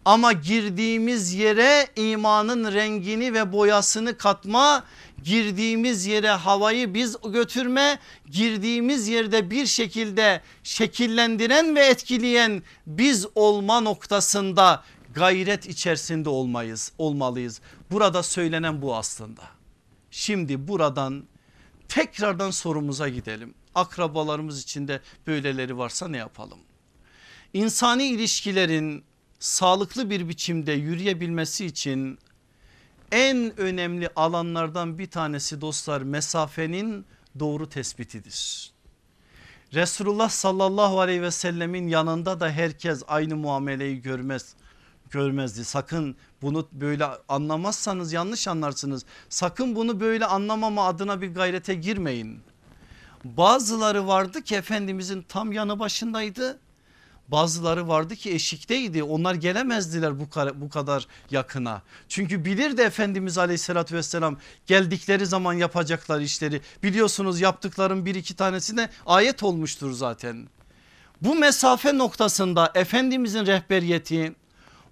ama girdiğimiz yere imanın rengini ve boyasını katma girdiğimiz yere havayı biz götürme girdiğimiz yerde bir şekilde şekillendiren ve etkileyen biz olma noktasında gayret içerisinde olmayız olmalıyız. Burada söylenen bu aslında. Şimdi buradan tekrardan sorumuza gidelim. Akrabalarımız içinde böyleleri varsa ne yapalım? İnsani ilişkilerin sağlıklı bir biçimde yürüyebilmesi için en önemli alanlardan bir tanesi dostlar mesafenin doğru tespitidir. Resulullah sallallahu aleyhi ve sellemin yanında da herkes aynı muameleyi görmez görmezdi. Sakın bunu böyle anlamazsanız yanlış anlarsınız. Sakın bunu böyle anlamama adına bir gayrete girmeyin. Bazıları vardı ki Efendimizin tam yanı başındaydı Bazıları vardı ki eşikteydi onlar gelemezdiler bu, bu kadar yakına. Çünkü bilirdi Efendimiz aleyhissalatü vesselam geldikleri zaman yapacaklar işleri. Biliyorsunuz yaptıkların bir iki tanesi de ayet olmuştur zaten. Bu mesafe noktasında Efendimizin rehberiyeti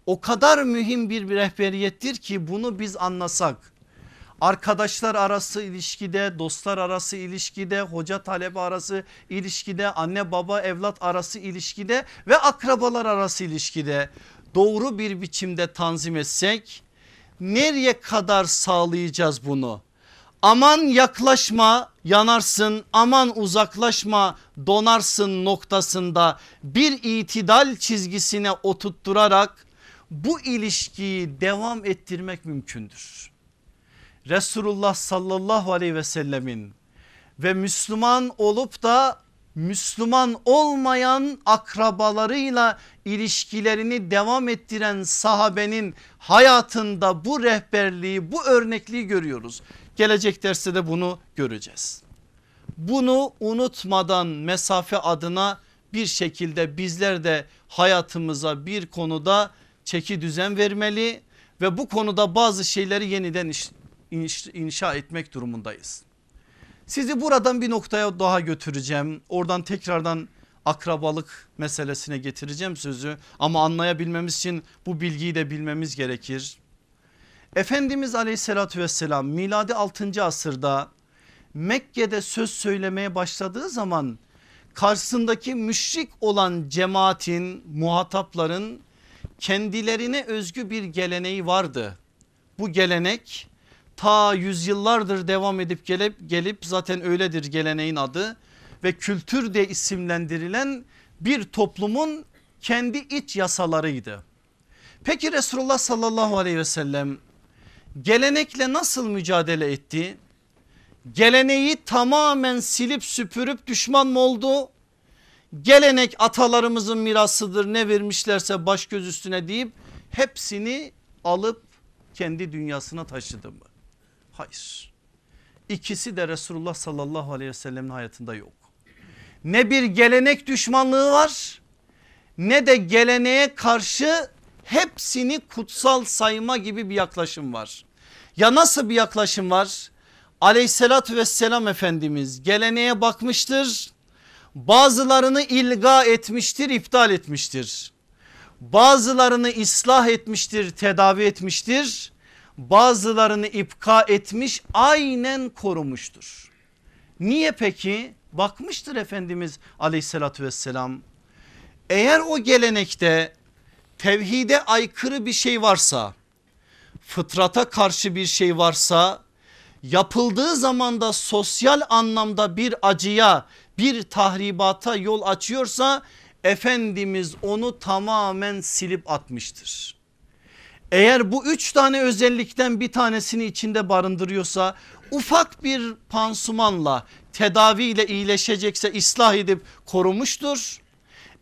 o kadar mühim bir rehberiyettir ki bunu biz anlasak arkadaşlar arası ilişkide, dostlar arası ilişkide, hoca talebe arası ilişkide, anne baba evlat arası ilişkide ve akrabalar arası ilişkide doğru bir biçimde tanzim etsek nereye kadar sağlayacağız bunu? Aman yaklaşma yanarsın aman uzaklaşma donarsın noktasında bir itidal çizgisine oturtturarak bu ilişkiyi devam ettirmek mümkündür. Resulullah sallallahu aleyhi ve sellemin ve Müslüman olup da Müslüman olmayan akrabalarıyla ilişkilerini devam ettiren sahabenin hayatında bu rehberliği bu örnekliği görüyoruz. Gelecek derste de bunu göreceğiz. Bunu unutmadan mesafe adına bir şekilde bizler de hayatımıza bir konuda çeki düzen vermeli ve bu konuda bazı şeyleri yeniden inşa etmek durumundayız. Sizi buradan bir noktaya daha götüreceğim. Oradan tekrardan akrabalık meselesine getireceğim sözü ama anlayabilmemiz için bu bilgiyi de bilmemiz gerekir. Efendimiz aleyhissalatü vesselam miladi 6. asırda Mekke'de söz söylemeye başladığı zaman karşısındaki müşrik olan cemaatin muhatapların kendilerine özgü bir geleneği vardı. Bu gelenek ta yüzyıllardır devam edip gelip gelip zaten öyledir geleneğin adı ve kültür de isimlendirilen bir toplumun kendi iç yasalarıydı. Peki Resulullah sallallahu aleyhi ve sellem gelenekle nasıl mücadele etti? Geleneği tamamen silip süpürüp düşman mı oldu? Gelenek atalarımızın mirasıdır ne vermişlerse baş göz üstüne deyip hepsini alıp kendi dünyasına taşıdı mı? Hayır. İkisi de Resulullah sallallahu aleyhi ve sellemin hayatında yok. Ne bir gelenek düşmanlığı var ne de geleneğe karşı hepsini kutsal sayma gibi bir yaklaşım var. Ya nasıl bir yaklaşım var? Aleyhissalatü vesselam Efendimiz geleneğe bakmıştır. Bazılarını ilga etmiştir iptal etmiştir. Bazılarını ıslah etmiştir tedavi etmiştir. Bazılarını ipka etmiş aynen korumuştur. Niye peki? Bakmıştır Efendimiz aleyhissalatü vesselam. Eğer o gelenekte tevhide aykırı bir şey varsa fıtrata karşı bir şey varsa yapıldığı zaman da sosyal anlamda bir acıya bir tahribata yol açıyorsa Efendimiz onu tamamen silip atmıştır. Eğer bu üç tane özellikten bir tanesini içinde barındırıyorsa ufak bir pansumanla tedaviyle iyileşecekse ıslah edip korumuştur.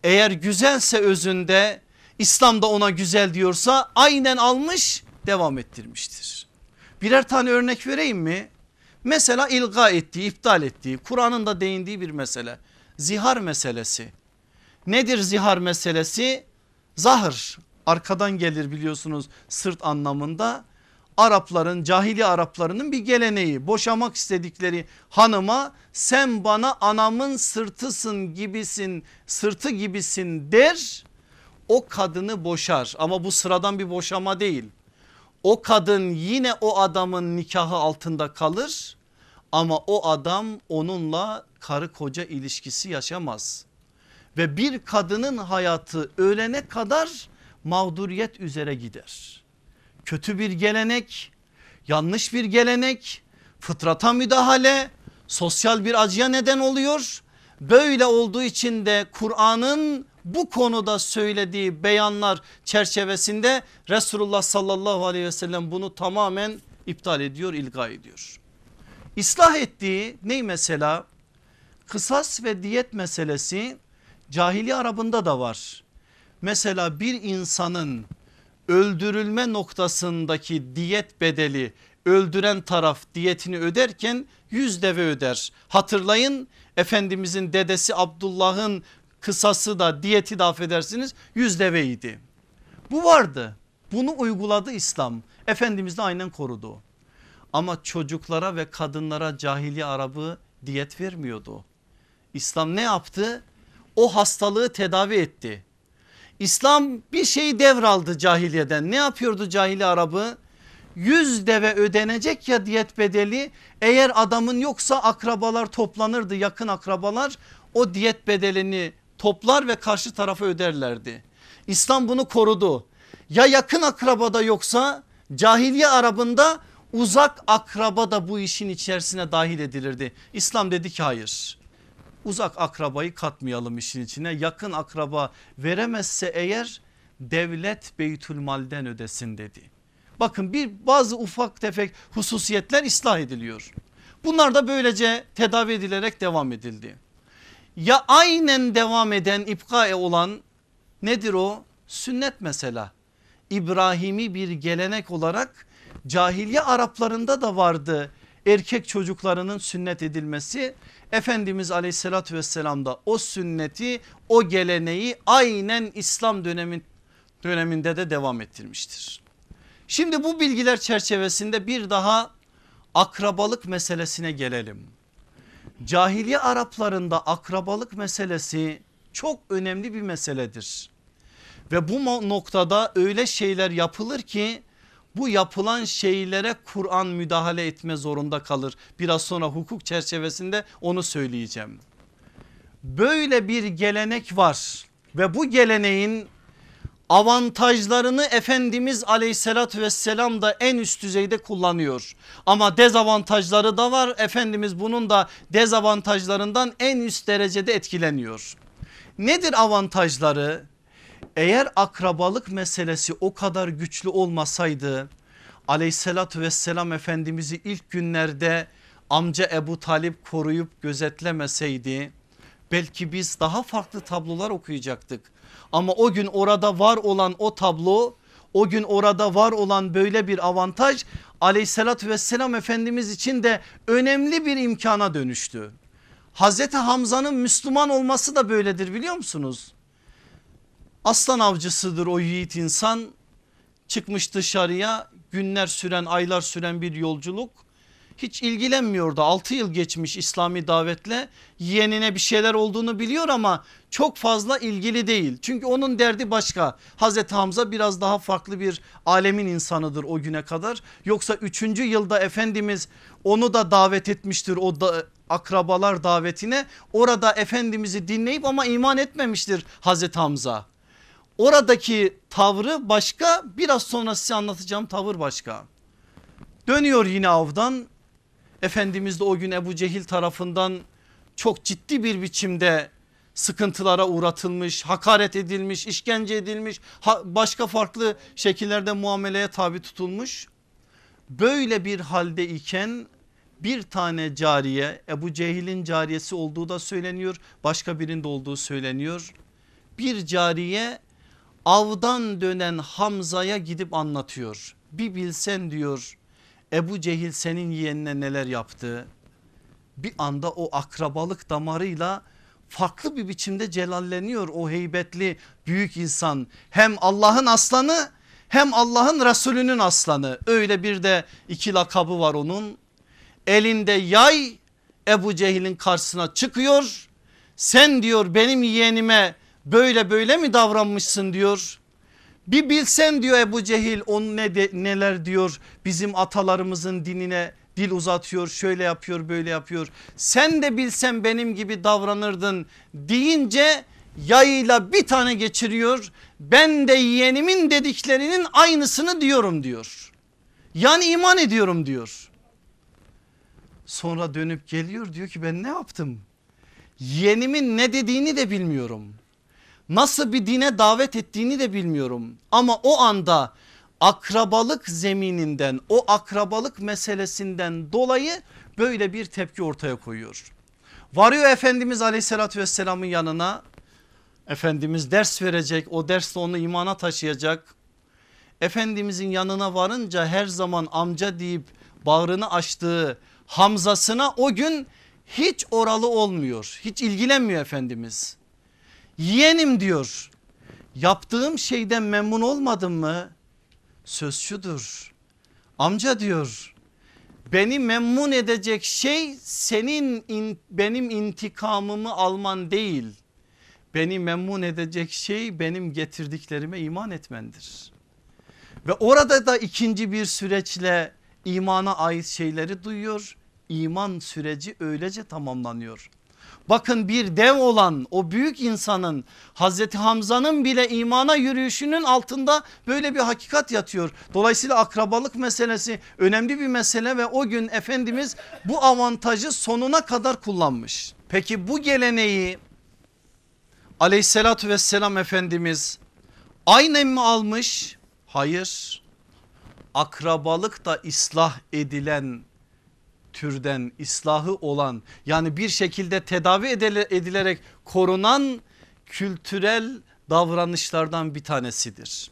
Eğer güzelse özünde İslam'da ona güzel diyorsa aynen almış devam ettirmiştir. Birer tane örnek vereyim mi? Mesela ilga ettiği iptal ettiği Kur'an'ın da değindiği bir mesele zihar meselesi. Nedir zihar meselesi? Zahır arkadan gelir biliyorsunuz sırt anlamında. Arapların cahili Araplarının bir geleneği boşamak istedikleri hanıma sen bana anamın sırtısın gibisin sırtı gibisin der o kadını boşar ama bu sıradan bir boşama değil. O kadın yine o adamın nikahı altında kalır ama o adam onunla karı koca ilişkisi yaşamaz. Ve bir kadının hayatı ölene kadar mağduriyet üzere gider. Kötü bir gelenek, yanlış bir gelenek, fıtrata müdahale, sosyal bir acıya neden oluyor. Böyle olduğu için de Kur'an'ın bu konuda söylediği beyanlar çerçevesinde Resulullah sallallahu aleyhi ve sellem bunu tamamen iptal ediyor, ilga ediyor. İslah ettiği ney mesela? Kısas ve diyet meselesi cahili Arabında da var. Mesela bir insanın öldürülme noktasındaki diyet bedeli öldüren taraf diyetini öderken yüz deve öder. Hatırlayın Efendimizin dedesi Abdullah'ın kısası da diyeti de affedersiniz yüz deveydi. Bu vardı bunu uyguladı İslam Efendimiz de aynen korudu. Ama çocuklara ve kadınlara cahili Arabı diyet vermiyordu. İslam ne yaptı? O hastalığı tedavi etti. İslam bir şeyi devraldı cahiliyeden. Ne yapıyordu cahili Arabı? Yüz deve ödenecek ya diyet bedeli eğer adamın yoksa akrabalar toplanırdı yakın akrabalar o diyet bedelini toplar ve karşı tarafa öderlerdi. İslam bunu korudu. Ya yakın akrabada yoksa cahiliye Arabında uzak akraba da bu işin içerisine dahil edilirdi. İslam dedi ki hayır uzak akrabayı katmayalım işin içine yakın akraba veremezse eğer devlet beytülmalden ödesin dedi. Bakın bir bazı ufak tefek hususiyetler ıslah ediliyor. Bunlar da böylece tedavi edilerek devam edildi. Ya aynen devam eden ipkae olan nedir o? Sünnet mesela. İbrahimi bir gelenek olarak cahiliye Araplarında da vardı. Erkek çocuklarının sünnet edilmesi Efendimiz aleyhissalatü vesselam da o sünneti o geleneği aynen İslam dönemin, döneminde de devam ettirmiştir. Şimdi bu bilgiler çerçevesinde bir daha akrabalık meselesine gelelim. Cahiliye Araplarında akrabalık meselesi çok önemli bir meseledir. Ve bu noktada öyle şeyler yapılır ki bu yapılan şeylere Kur'an müdahale etme zorunda kalır. Biraz sonra hukuk çerçevesinde onu söyleyeceğim. Böyle bir gelenek var ve bu geleneğin avantajlarını Efendimiz aleyhissalatü vesselam da en üst düzeyde kullanıyor. Ama dezavantajları da var Efendimiz bunun da dezavantajlarından en üst derecede etkileniyor. Nedir avantajları? Eğer akrabalık meselesi o kadar güçlü olmasaydı aleyhissalatü vesselam Efendimiz'i ilk günlerde amca Ebu Talip koruyup gözetlemeseydi belki biz daha farklı tablolar okuyacaktık. Ama o gün orada var olan o tablo o gün orada var olan böyle bir avantaj aleyhissalatü vesselam Efendimiz için de önemli bir imkana dönüştü. Hazreti Hamza'nın Müslüman olması da böyledir biliyor musunuz? Aslan avcısıdır o yiğit insan çıkmış dışarıya günler süren aylar süren bir yolculuk hiç ilgilenmiyordu 6 yıl geçmiş İslami davetle yeğenine bir şeyler olduğunu biliyor ama çok fazla ilgili değil. Çünkü onun derdi başka Hazreti Hamza biraz daha farklı bir alemin insanıdır o güne kadar. Yoksa 3. yılda Efendimiz onu da davet etmiştir o da, akrabalar davetine orada Efendimiz'i dinleyip ama iman etmemiştir Hazreti Hamza. Oradaki tavrı başka biraz sonra size anlatacağım tavır başka. Dönüyor yine avdan Efendimiz de o gün Ebu Cehil tarafından çok ciddi bir biçimde sıkıntılara uğratılmış, hakaret edilmiş, işkence edilmiş, başka farklı şekillerde muameleye tabi tutulmuş. Böyle bir halde iken bir tane cariye Ebu Cehil'in cariyesi olduğu da söyleniyor. Başka birinde olduğu söyleniyor. Bir cariye avdan dönen Hamza'ya gidip anlatıyor. Bir bilsen diyor Ebu Cehil senin yeğenine neler yaptı? Bir anda o akrabalık damarıyla farklı bir biçimde celalleniyor o heybetli büyük insan. Hem Allah'ın aslanı hem Allah'ın Resulünün aslanı. Öyle bir de iki lakabı var onun. Elinde yay Ebu Cehil'in karşısına çıkıyor. Sen diyor benim yeğenime böyle böyle mi davranmışsın diyor. Bir bilsen diyor Ebu Cehil on ne de, neler diyor bizim atalarımızın dinine dil uzatıyor şöyle yapıyor böyle yapıyor. Sen de bilsen benim gibi davranırdın deyince yayıyla bir tane geçiriyor. Ben de yeğenimin dediklerinin aynısını diyorum diyor. Yani iman ediyorum diyor. Sonra dönüp geliyor diyor ki ben ne yaptım? Yeğenimin ne dediğini de bilmiyorum nasıl bir dine davet ettiğini de bilmiyorum. Ama o anda akrabalık zemininden o akrabalık meselesinden dolayı böyle bir tepki ortaya koyuyor. Varıyor Efendimiz aleyhissalatü vesselamın yanına Efendimiz ders verecek o dersle onu imana taşıyacak. Efendimizin yanına varınca her zaman amca deyip bağrını açtığı Hamzasına o gün hiç oralı olmuyor. Hiç ilgilenmiyor Efendimiz. Yeğenim diyor yaptığım şeyden memnun olmadın mı? Söz şudur amca diyor beni memnun edecek şey senin in, benim intikamımı alman değil. Beni memnun edecek şey benim getirdiklerime iman etmendir. Ve orada da ikinci bir süreçle imana ait şeyleri duyuyor. İman süreci öylece tamamlanıyor. Bakın bir dev olan o büyük insanın Hazreti Hamza'nın bile imana yürüyüşünün altında böyle bir hakikat yatıyor. Dolayısıyla akrabalık meselesi önemli bir mesele ve o gün Efendimiz bu avantajı sonuna kadar kullanmış. Peki bu geleneği aleyhissalatü vesselam Efendimiz aynen mi almış? Hayır. Akrabalık da ıslah edilen türden ıslahı olan yani bir şekilde tedavi edilerek korunan kültürel davranışlardan bir tanesidir.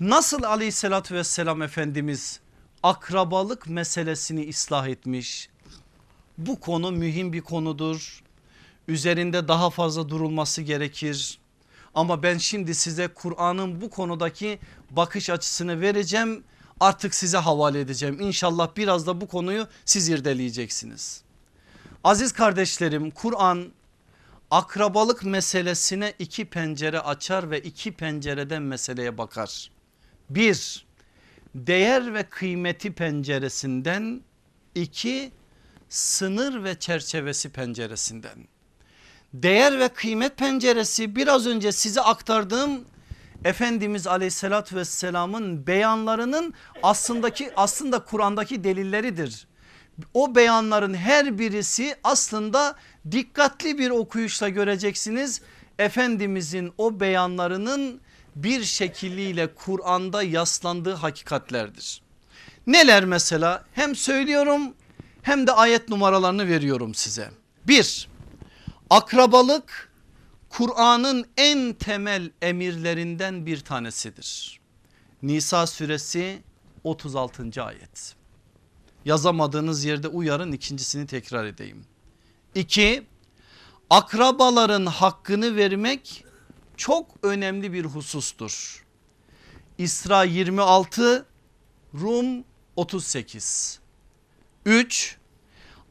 Nasıl aleyhissalatü vesselam Efendimiz akrabalık meselesini ıslah etmiş. Bu konu mühim bir konudur. Üzerinde daha fazla durulması gerekir. Ama ben şimdi size Kur'an'ın bu konudaki bakış açısını vereceğim. Artık size havale edeceğim. İnşallah biraz da bu konuyu siz irdeleyeceksiniz. Aziz kardeşlerim Kur'an akrabalık meselesine iki pencere açar ve iki pencereden meseleye bakar. Bir değer ve kıymeti penceresinden iki sınır ve çerçevesi penceresinden. Değer ve kıymet penceresi biraz önce size aktardığım Efendimiz aleyhissalatü vesselamın beyanlarının aslındaki aslında Kur'an'daki delilleridir. O beyanların her birisi aslında dikkatli bir okuyuşla göreceksiniz. Efendimizin o beyanlarının bir şekliyle Kur'an'da yaslandığı hakikatlerdir. Neler mesela hem söylüyorum hem de ayet numaralarını veriyorum size. Bir akrabalık Kur'an'ın en temel emirlerinden bir tanesidir. Nisa suresi 36. ayet. Yazamadığınız yerde uyarın ikincisini tekrar edeyim. İki, akrabaların hakkını vermek çok önemli bir husustur. İsra 26, Rum 38. 3.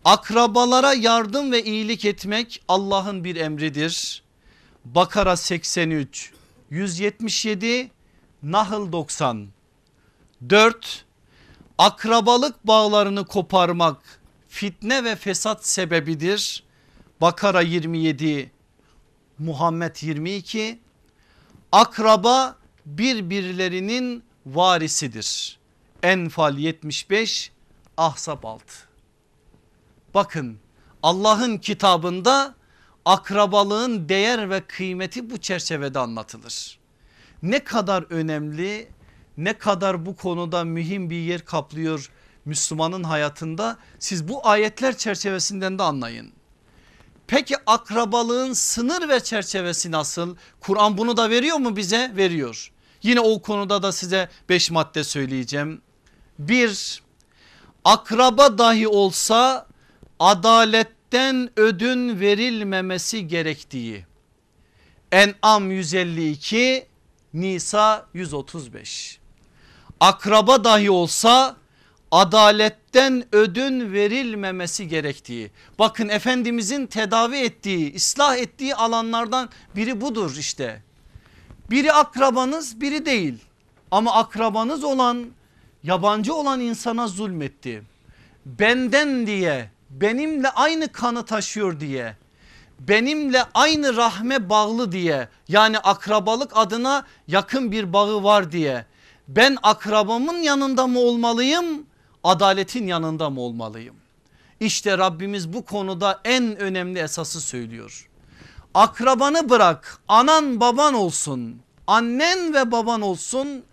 Akrabalara yardım ve iyilik etmek Allah'ın bir emridir. Bakara 83, 177, Nahl 90. 4. Akrabalık bağlarını koparmak fitne ve fesat sebebidir. Bakara 27, Muhammed 22. Akraba birbirlerinin varisidir. Enfal 75, Ahzab 6. Bakın Allah'ın kitabında akrabalığın değer ve kıymeti bu çerçevede anlatılır. Ne kadar önemli ne kadar bu konuda mühim bir yer kaplıyor Müslümanın hayatında siz bu ayetler çerçevesinden de anlayın. Peki akrabalığın sınır ve çerçevesi nasıl? Kur'an bunu da veriyor mu bize? Veriyor. Yine o konuda da size 5 madde söyleyeceğim. Bir, akraba dahi olsa adaletten ödün verilmemesi gerektiği. En'am 152 Nisa 135. Akraba dahi olsa adaletten ödün verilmemesi gerektiği. Bakın Efendimizin tedavi ettiği ıslah ettiği alanlardan biri budur işte. Biri akrabanız biri değil ama akrabanız olan yabancı olan insana zulmetti. Benden diye benimle aynı kanı taşıyor diye benimle aynı rahme bağlı diye yani akrabalık adına yakın bir bağı var diye ben akrabamın yanında mı olmalıyım adaletin yanında mı olmalıyım? İşte Rabbimiz bu konuda en önemli esası söylüyor. Akrabanı bırak anan baban olsun annen ve baban olsun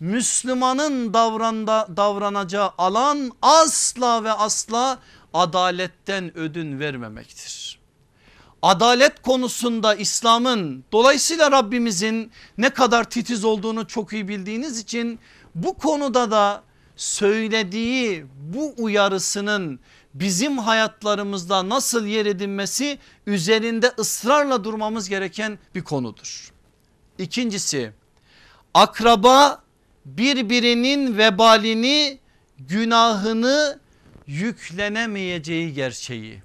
Müslümanın davranda, davranacağı alan asla ve asla adaletten ödün vermemektir. Adalet konusunda İslam'ın dolayısıyla Rabbimizin ne kadar titiz olduğunu çok iyi bildiğiniz için bu konuda da söylediği bu uyarısının bizim hayatlarımızda nasıl yer edinmesi üzerinde ısrarla durmamız gereken bir konudur. İkincisi akraba birbirinin vebalini günahını yüklenemeyeceği gerçeği.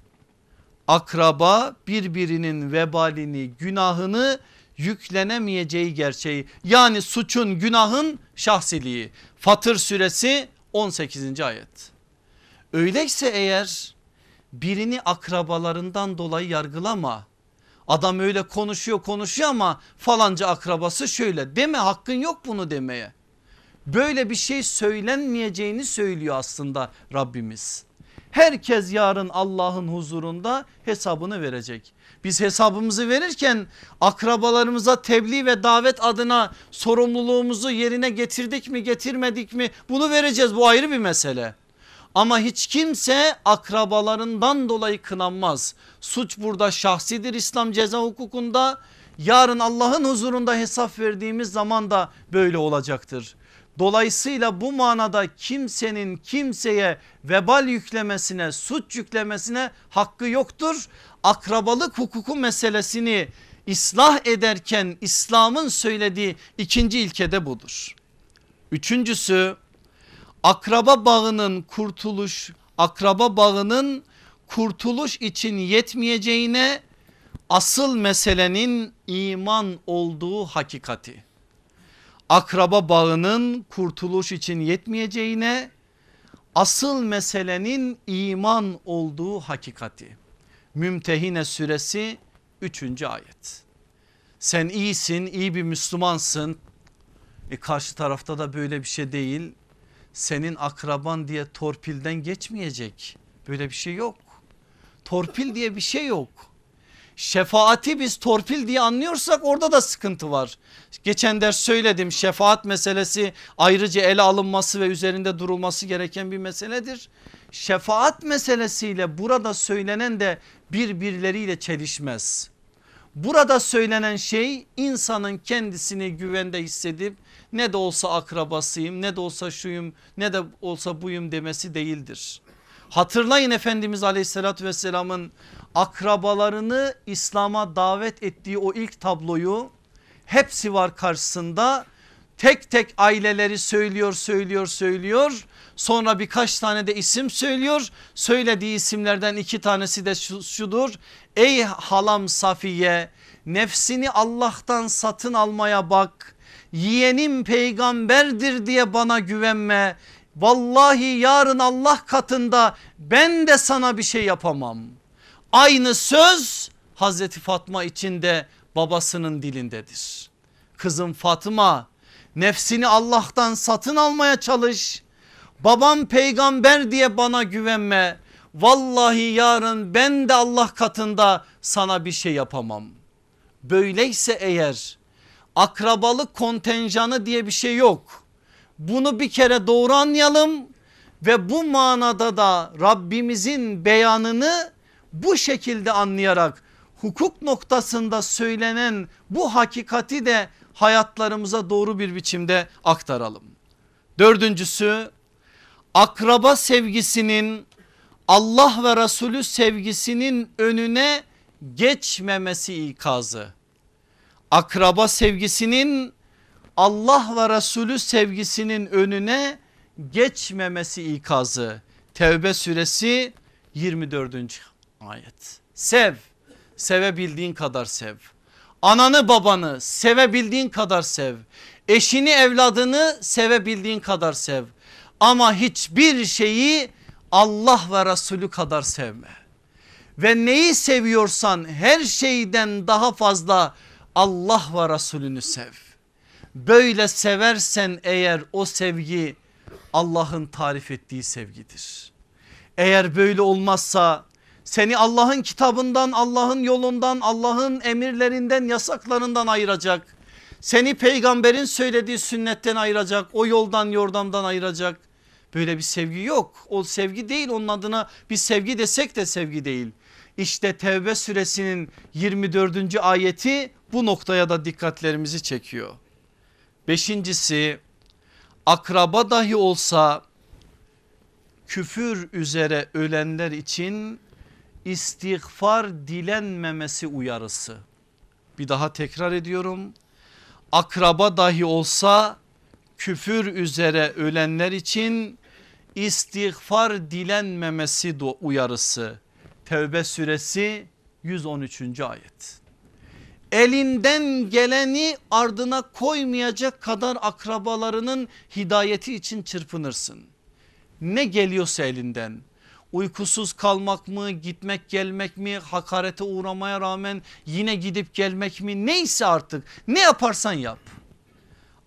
Akraba birbirinin vebalini günahını yüklenemeyeceği gerçeği yani suçun günahın şahsiliği. Fatır suresi 18. ayet. Öyleyse eğer birini akrabalarından dolayı yargılama. Adam öyle konuşuyor konuşuyor ama falanca akrabası şöyle deme hakkın yok bunu demeye. Böyle bir şey söylenmeyeceğini söylüyor aslında Rabbimiz. Herkes yarın Allah'ın huzurunda hesabını verecek. Biz hesabımızı verirken akrabalarımıza tebliğ ve davet adına sorumluluğumuzu yerine getirdik mi getirmedik mi bunu vereceğiz bu ayrı bir mesele. Ama hiç kimse akrabalarından dolayı kınanmaz. Suç burada şahsidir İslam ceza hukukunda. Yarın Allah'ın huzurunda hesap verdiğimiz zaman da böyle olacaktır. Dolayısıyla bu manada kimsenin kimseye vebal yüklemesine suç yüklemesine hakkı yoktur. Akrabalık hukuku meselesini ıslah ederken İslam'ın söylediği ikinci ilkede budur. Üçüncüsü akraba bağının kurtuluş akraba bağının kurtuluş için yetmeyeceğine asıl meselenin iman olduğu hakikati. Akraba bağının kurtuluş için yetmeyeceğine asıl meselenin iman olduğu hakikati. Mümtehine suresi 3. ayet. Sen iyisin iyi bir Müslümansın. E karşı tarafta da böyle bir şey değil. Senin akraban diye torpilden geçmeyecek. Böyle bir şey yok. Torpil diye bir şey yok. Şefaati biz torpil diye anlıyorsak orada da sıkıntı var. Geçen ders söyledim şefaat meselesi ayrıca ele alınması ve üzerinde durulması gereken bir meseledir. Şefaat meselesiyle burada söylenen de birbirleriyle çelişmez. Burada söylenen şey insanın kendisini güvende hissedip ne de olsa akrabasıyım ne de olsa şuyum ne de olsa buyum demesi değildir. Hatırlayın Efendimiz aleyhissalatü vesselamın akrabalarını İslam'a davet ettiği o ilk tabloyu hepsi var karşısında. Tek tek aileleri söylüyor söylüyor söylüyor. Sonra birkaç tane de isim söylüyor. Söylediği isimlerden iki tanesi de şudur. Ey halam Safiye nefsini Allah'tan satın almaya bak. Yeğenim peygamberdir diye bana güvenme. Vallahi yarın Allah katında ben de sana bir şey yapamam aynı söz Hazreti Fatma için de babasının dilindedir. Kızım Fatma nefsini Allah'tan satın almaya çalış. Babam peygamber diye bana güvenme. Vallahi yarın ben de Allah katında sana bir şey yapamam. Böyleyse eğer akrabalık kontenjanı diye bir şey yok. Bunu bir kere doğru anlayalım ve bu manada da Rabbimizin beyanını bu şekilde anlayarak hukuk noktasında söylenen bu hakikati de hayatlarımıza doğru bir biçimde aktaralım. Dördüncüsü akraba sevgisinin Allah ve Resulü sevgisinin önüne geçmemesi ikazı akraba sevgisinin Allah ve Resulü sevgisinin önüne geçmemesi ikazı. Tevbe suresi 24. ayet. Sev, sevebildiğin kadar sev. Ananı babanı sevebildiğin kadar sev. Eşini evladını sevebildiğin kadar sev. Ama hiçbir şeyi Allah ve Resulü kadar sevme. Ve neyi seviyorsan her şeyden daha fazla Allah ve Resulünü sev. Böyle seversen eğer o sevgi Allah'ın tarif ettiği sevgidir. Eğer böyle olmazsa seni Allah'ın kitabından, Allah'ın yolundan, Allah'ın emirlerinden, yasaklarından ayıracak. Seni peygamberin söylediği sünnetten ayıracak, o yoldan yordamdan ayıracak. Böyle bir sevgi yok. O sevgi değil onun adına bir sevgi desek de sevgi değil. İşte Tevbe suresinin 24. ayeti bu noktaya da dikkatlerimizi çekiyor. Beşincisi akraba dahi olsa küfür üzere ölenler için istiğfar dilenmemesi uyarısı. Bir daha tekrar ediyorum. Akraba dahi olsa küfür üzere ölenler için istiğfar dilenmemesi uyarısı. Tevbe suresi 113. ayet. Elinden geleni ardına koymayacak kadar akrabalarının hidayeti için çırpınırsın. Ne geliyorsa elinden uykusuz kalmak mı gitmek gelmek mi hakarete uğramaya rağmen yine gidip gelmek mi neyse artık ne yaparsan yap.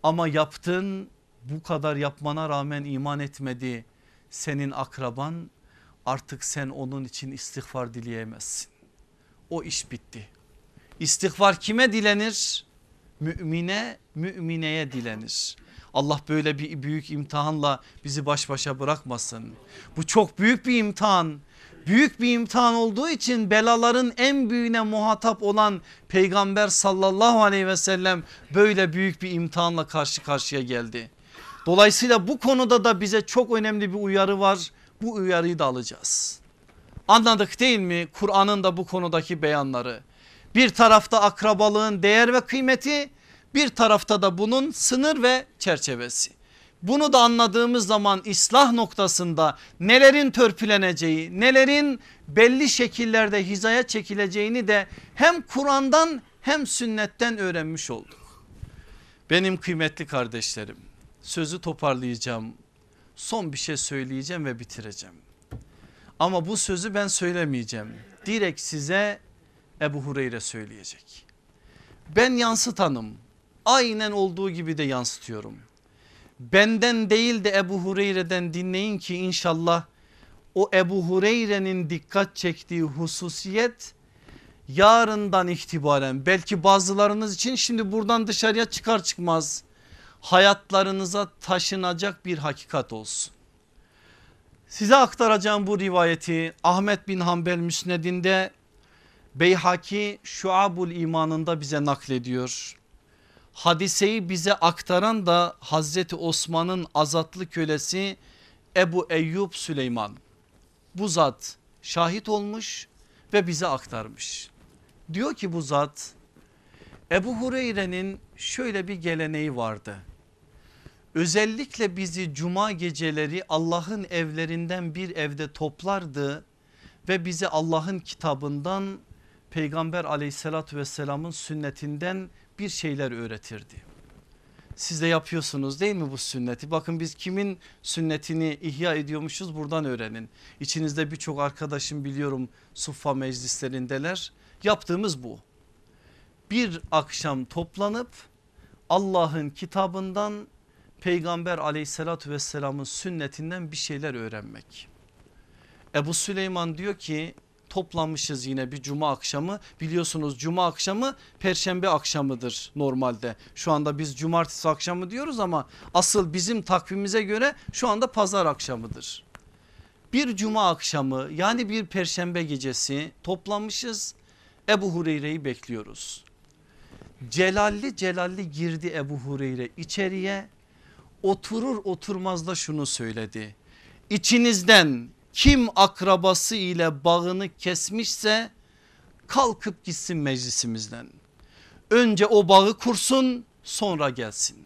Ama yaptın bu kadar yapmana rağmen iman etmedi senin akraban artık sen onun için istiğfar dileyemezsin. O iş bitti. İstiğfar kime dilenir? Mümine, mümineye dilenir. Allah böyle bir büyük imtihanla bizi baş başa bırakmasın. Bu çok büyük bir imtihan. Büyük bir imtihan olduğu için belaların en büyüğüne muhatap olan peygamber sallallahu aleyhi ve sellem böyle büyük bir imtihanla karşı karşıya geldi. Dolayısıyla bu konuda da bize çok önemli bir uyarı var. Bu uyarıyı da alacağız. Anladık değil mi Kur'an'ın da bu konudaki beyanları? Bir tarafta akrabalığın değer ve kıymeti bir tarafta da bunun sınır ve çerçevesi. Bunu da anladığımız zaman islah noktasında nelerin törpüleneceği, nelerin belli şekillerde hizaya çekileceğini de hem Kur'an'dan hem sünnetten öğrenmiş olduk. Benim kıymetli kardeşlerim sözü toparlayacağım. Son bir şey söyleyeceğim ve bitireceğim. Ama bu sözü ben söylemeyeceğim. Direkt size Ebu Hureyre söyleyecek. Ben yansıtanım. Aynen olduğu gibi de yansıtıyorum. Benden değil de Ebu Hureyre'den dinleyin ki inşallah o Ebu Hureyre'nin dikkat çektiği hususiyet yarından itibaren belki bazılarınız için şimdi buradan dışarıya çıkar çıkmaz hayatlarınıza taşınacak bir hakikat olsun. Size aktaracağım bu rivayeti Ahmet bin Hanbel Müsned'inde Beyhaki Şuabul imanında bize naklediyor. Hadiseyi bize aktaran da Hazreti Osman'ın azatlı kölesi Ebu Eyyub Süleyman. Bu zat şahit olmuş ve bize aktarmış. Diyor ki bu zat Ebu Hureyre'nin şöyle bir geleneği vardı. Özellikle bizi cuma geceleri Allah'ın evlerinden bir evde toplardı ve bize Allah'ın kitabından peygamber aleyhissalatü vesselamın sünnetinden bir şeyler öğretirdi. Siz de yapıyorsunuz değil mi bu sünneti? Bakın biz kimin sünnetini ihya ediyormuşuz buradan öğrenin. İçinizde birçok arkadaşım biliyorum suffa meclislerindeler. Yaptığımız bu. Bir akşam toplanıp Allah'ın kitabından peygamber aleyhissalatü vesselamın sünnetinden bir şeyler öğrenmek. Ebu Süleyman diyor ki toplanmışız yine bir cuma akşamı biliyorsunuz cuma akşamı perşembe akşamıdır normalde şu anda biz cumartesi akşamı diyoruz ama asıl bizim takvimimize göre şu anda pazar akşamıdır. Bir cuma akşamı yani bir perşembe gecesi toplanmışız Ebu Hureyre'yi bekliyoruz. Celalli celalli girdi Ebu Hureyre içeriye oturur oturmaz da şunu söyledi. İçinizden kim akrabası ile bağını kesmişse kalkıp gitsin meclisimizden. Önce o bağı kursun sonra gelsin.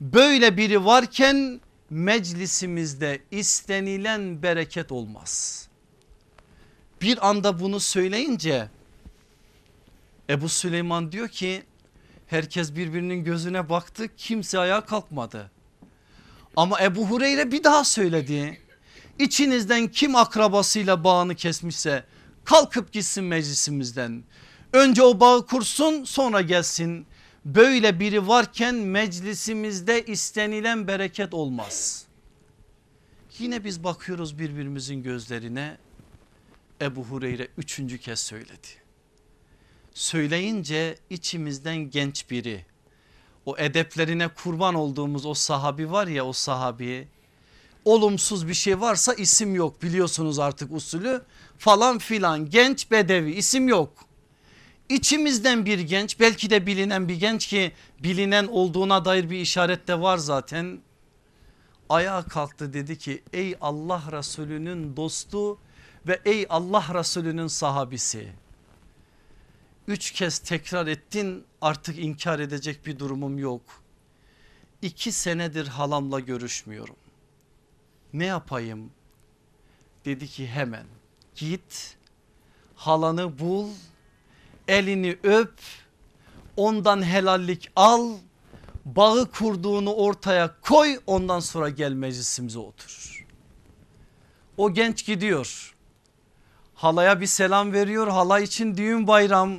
Böyle biri varken meclisimizde istenilen bereket olmaz. Bir anda bunu söyleyince Ebu Süleyman diyor ki herkes birbirinin gözüne baktı kimse ayağa kalkmadı. Ama Ebu Hureyre bir daha söyledi. İçinizden kim akrabasıyla bağını kesmişse kalkıp gitsin meclisimizden. Önce o bağı kursun sonra gelsin. Böyle biri varken meclisimizde istenilen bereket olmaz. Yine biz bakıyoruz birbirimizin gözlerine. Ebu Hureyre üçüncü kez söyledi. Söyleyince içimizden genç biri o edeplerine kurban olduğumuz o sahabi var ya o sahabi olumsuz bir şey varsa isim yok biliyorsunuz artık usulü falan filan genç bedevi isim yok. İçimizden bir genç belki de bilinen bir genç ki bilinen olduğuna dair bir işaret de var zaten. Ayağa kalktı dedi ki ey Allah Resulü'nün dostu ve ey Allah Resulü'nün sahabisi. Üç kez tekrar ettin artık inkar edecek bir durumum yok. İki senedir halamla görüşmüyorum ne yapayım? Dedi ki hemen git halanı bul elini öp ondan helallik al bağı kurduğunu ortaya koy ondan sonra gel meclisimize otur. O genç gidiyor halaya bir selam veriyor hala için düğün bayram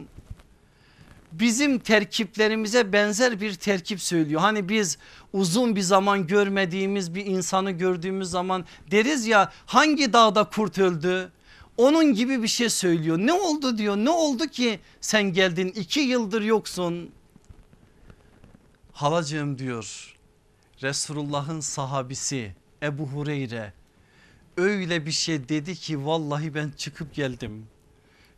bizim terkiplerimize benzer bir terkip söylüyor. Hani biz uzun bir zaman görmediğimiz bir insanı gördüğümüz zaman deriz ya hangi dağda kurt öldü? Onun gibi bir şey söylüyor. Ne oldu diyor ne oldu ki sen geldin iki yıldır yoksun. Halacığım diyor Resulullah'ın sahabisi Ebu Hureyre öyle bir şey dedi ki vallahi ben çıkıp geldim.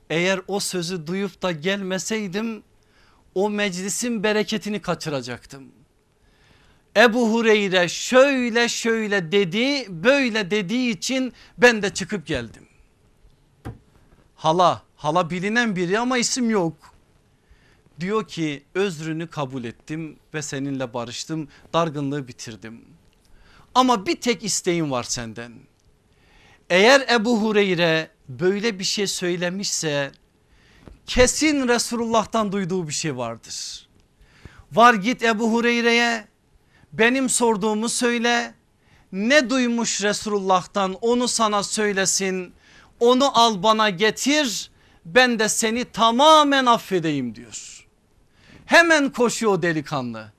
Eğer o sözü duyup da gelmeseydim o meclisin bereketini kaçıracaktım. Ebu Hureyre şöyle şöyle dedi böyle dediği için ben de çıkıp geldim. Hala hala bilinen biri ama isim yok. Diyor ki özrünü kabul ettim ve seninle barıştım dargınlığı bitirdim. Ama bir tek isteğim var senden. Eğer Ebu Hureyre böyle bir şey söylemişse kesin Resulullah'tan duyduğu bir şey vardır. Var git Ebu Hureyre'ye benim sorduğumu söyle. Ne duymuş Resulullah'tan onu sana söylesin. Onu al bana getir ben de seni tamamen affedeyim diyor. Hemen koşuyor delikanlı.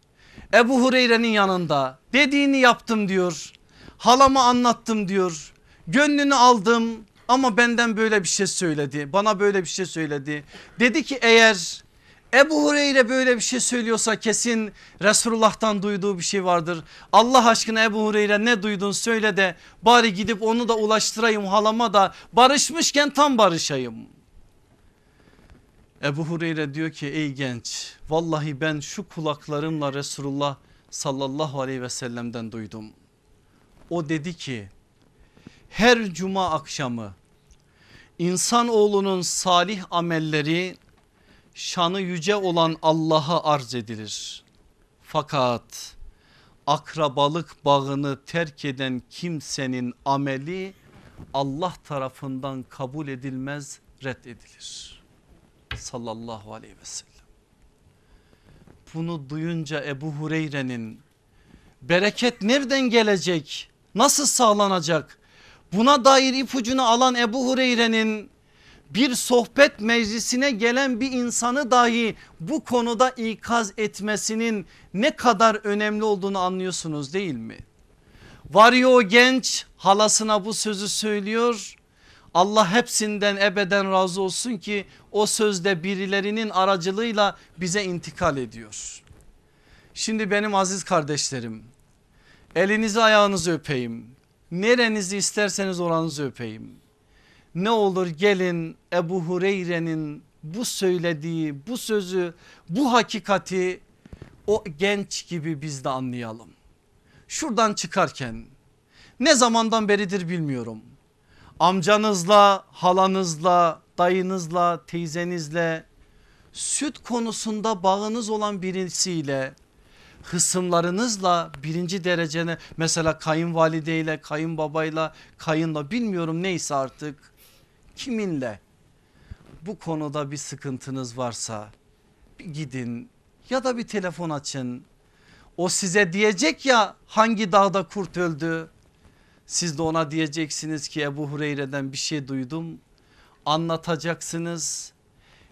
Ebu Hureyre'nin yanında dediğini yaptım diyor. Halama anlattım diyor. Gönlünü aldım ama benden böyle bir şey söyledi. Bana böyle bir şey söyledi. Dedi ki eğer Ebu Hureyre böyle bir şey söylüyorsa kesin Resulullah'tan duyduğu bir şey vardır. Allah aşkına Ebu Hureyre ne duydun söyle de bari gidip onu da ulaştırayım halama da barışmışken tam barışayım. Ebu Hureyre diyor ki ey genç vallahi ben şu kulaklarımla Resulullah sallallahu aleyhi ve sellem'den duydum. O dedi ki her cuma akşamı insanoğlunun salih amelleri şanı yüce olan Allah'a arz edilir. Fakat akrabalık bağını terk eden kimsenin ameli Allah tarafından kabul edilmez reddedilir. Sallallahu aleyhi ve sellem. Bunu duyunca Ebu Hureyre'nin bereket nereden gelecek? Nasıl sağlanacak? Buna dair ipucunu alan Ebu Hureyre'nin bir sohbet meclisine gelen bir insanı dahi bu konuda ikaz etmesinin ne kadar önemli olduğunu anlıyorsunuz değil mi? Varıyor o genç halasına bu sözü söylüyor. Allah hepsinden ebeden razı olsun ki o sözde birilerinin aracılığıyla bize intikal ediyor. Şimdi benim aziz kardeşlerim elinizi ayağınızı öpeyim. Nerenizi isterseniz oranızı öpeyim ne olur gelin Ebu Hureyre'nin bu söylediği bu sözü bu hakikati o genç gibi biz de anlayalım. Şuradan çıkarken ne zamandan beridir bilmiyorum. Amcanızla, halanızla, dayınızla, teyzenizle süt konusunda bağınız olan birisiyle hısımlarınızla birinci derecene mesela kayınvalideyle, kayınbabayla, kayınla bilmiyorum neyse artık kiminle bu konuda bir sıkıntınız varsa bir gidin ya da bir telefon açın. O size diyecek ya hangi dağda kurt öldü. Siz de ona diyeceksiniz ki Ebu Hureyre'den bir şey duydum. Anlatacaksınız.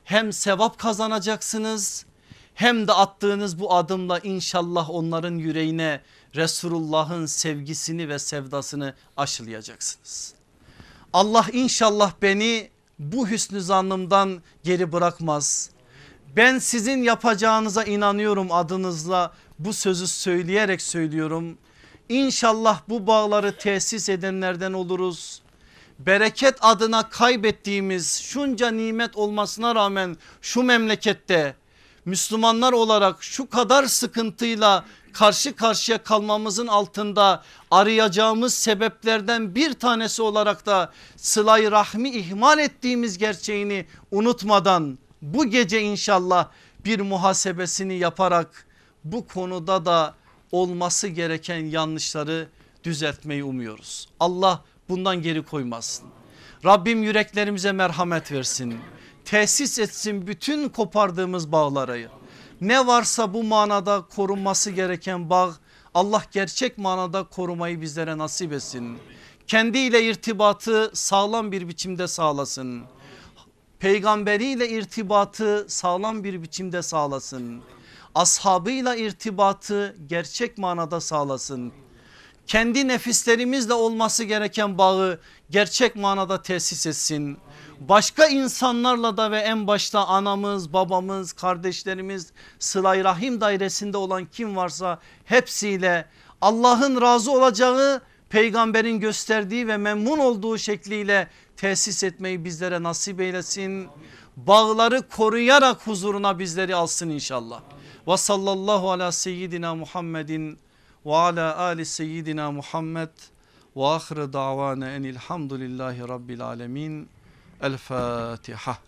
Hem sevap kazanacaksınız hem de attığınız bu adımla inşallah onların yüreğine Resulullah'ın sevgisini ve sevdasını aşılayacaksınız. Allah inşallah beni bu hüsnü zannımdan geri bırakmaz. Ben sizin yapacağınıza inanıyorum adınızla bu sözü söyleyerek söylüyorum. İnşallah bu bağları tesis edenlerden oluruz. Bereket adına kaybettiğimiz şunca nimet olmasına rağmen şu memlekette Müslümanlar olarak şu kadar sıkıntıyla karşı karşıya kalmamızın altında arayacağımız sebeplerden bir tanesi olarak da sılayı rahmi ihmal ettiğimiz gerçeğini unutmadan bu gece inşallah bir muhasebesini yaparak bu konuda da olması gereken yanlışları düzeltmeyi umuyoruz. Allah bundan geri koymasın. Rabbim yüreklerimize merhamet versin. Tesis etsin bütün kopardığımız bağları ne varsa bu manada korunması gereken bağ Allah gerçek manada korumayı bizlere nasip etsin. Kendiyle irtibatı sağlam bir biçimde sağlasın. Peygamberiyle irtibatı sağlam bir biçimde sağlasın. Ashabıyla irtibatı gerçek manada sağlasın. Kendi nefislerimizle olması gereken bağı gerçek manada tesis etsin başka insanlarla da ve en başta anamız, babamız, kardeşlerimiz sılay rahim dairesinde olan kim varsa hepsiyle Allah'ın razı olacağı peygamberin gösterdiği ve memnun olduğu şekliyle tesis etmeyi bizlere nasip eylesin. Bağları koruyarak huzuruna bizleri alsın inşallah. Ve sallallahu ala seyyidina Muhammedin ve ala ali seyyidina Muhammed ve ahire davana enilhamdülillahi rabbil alemin. الفاتحة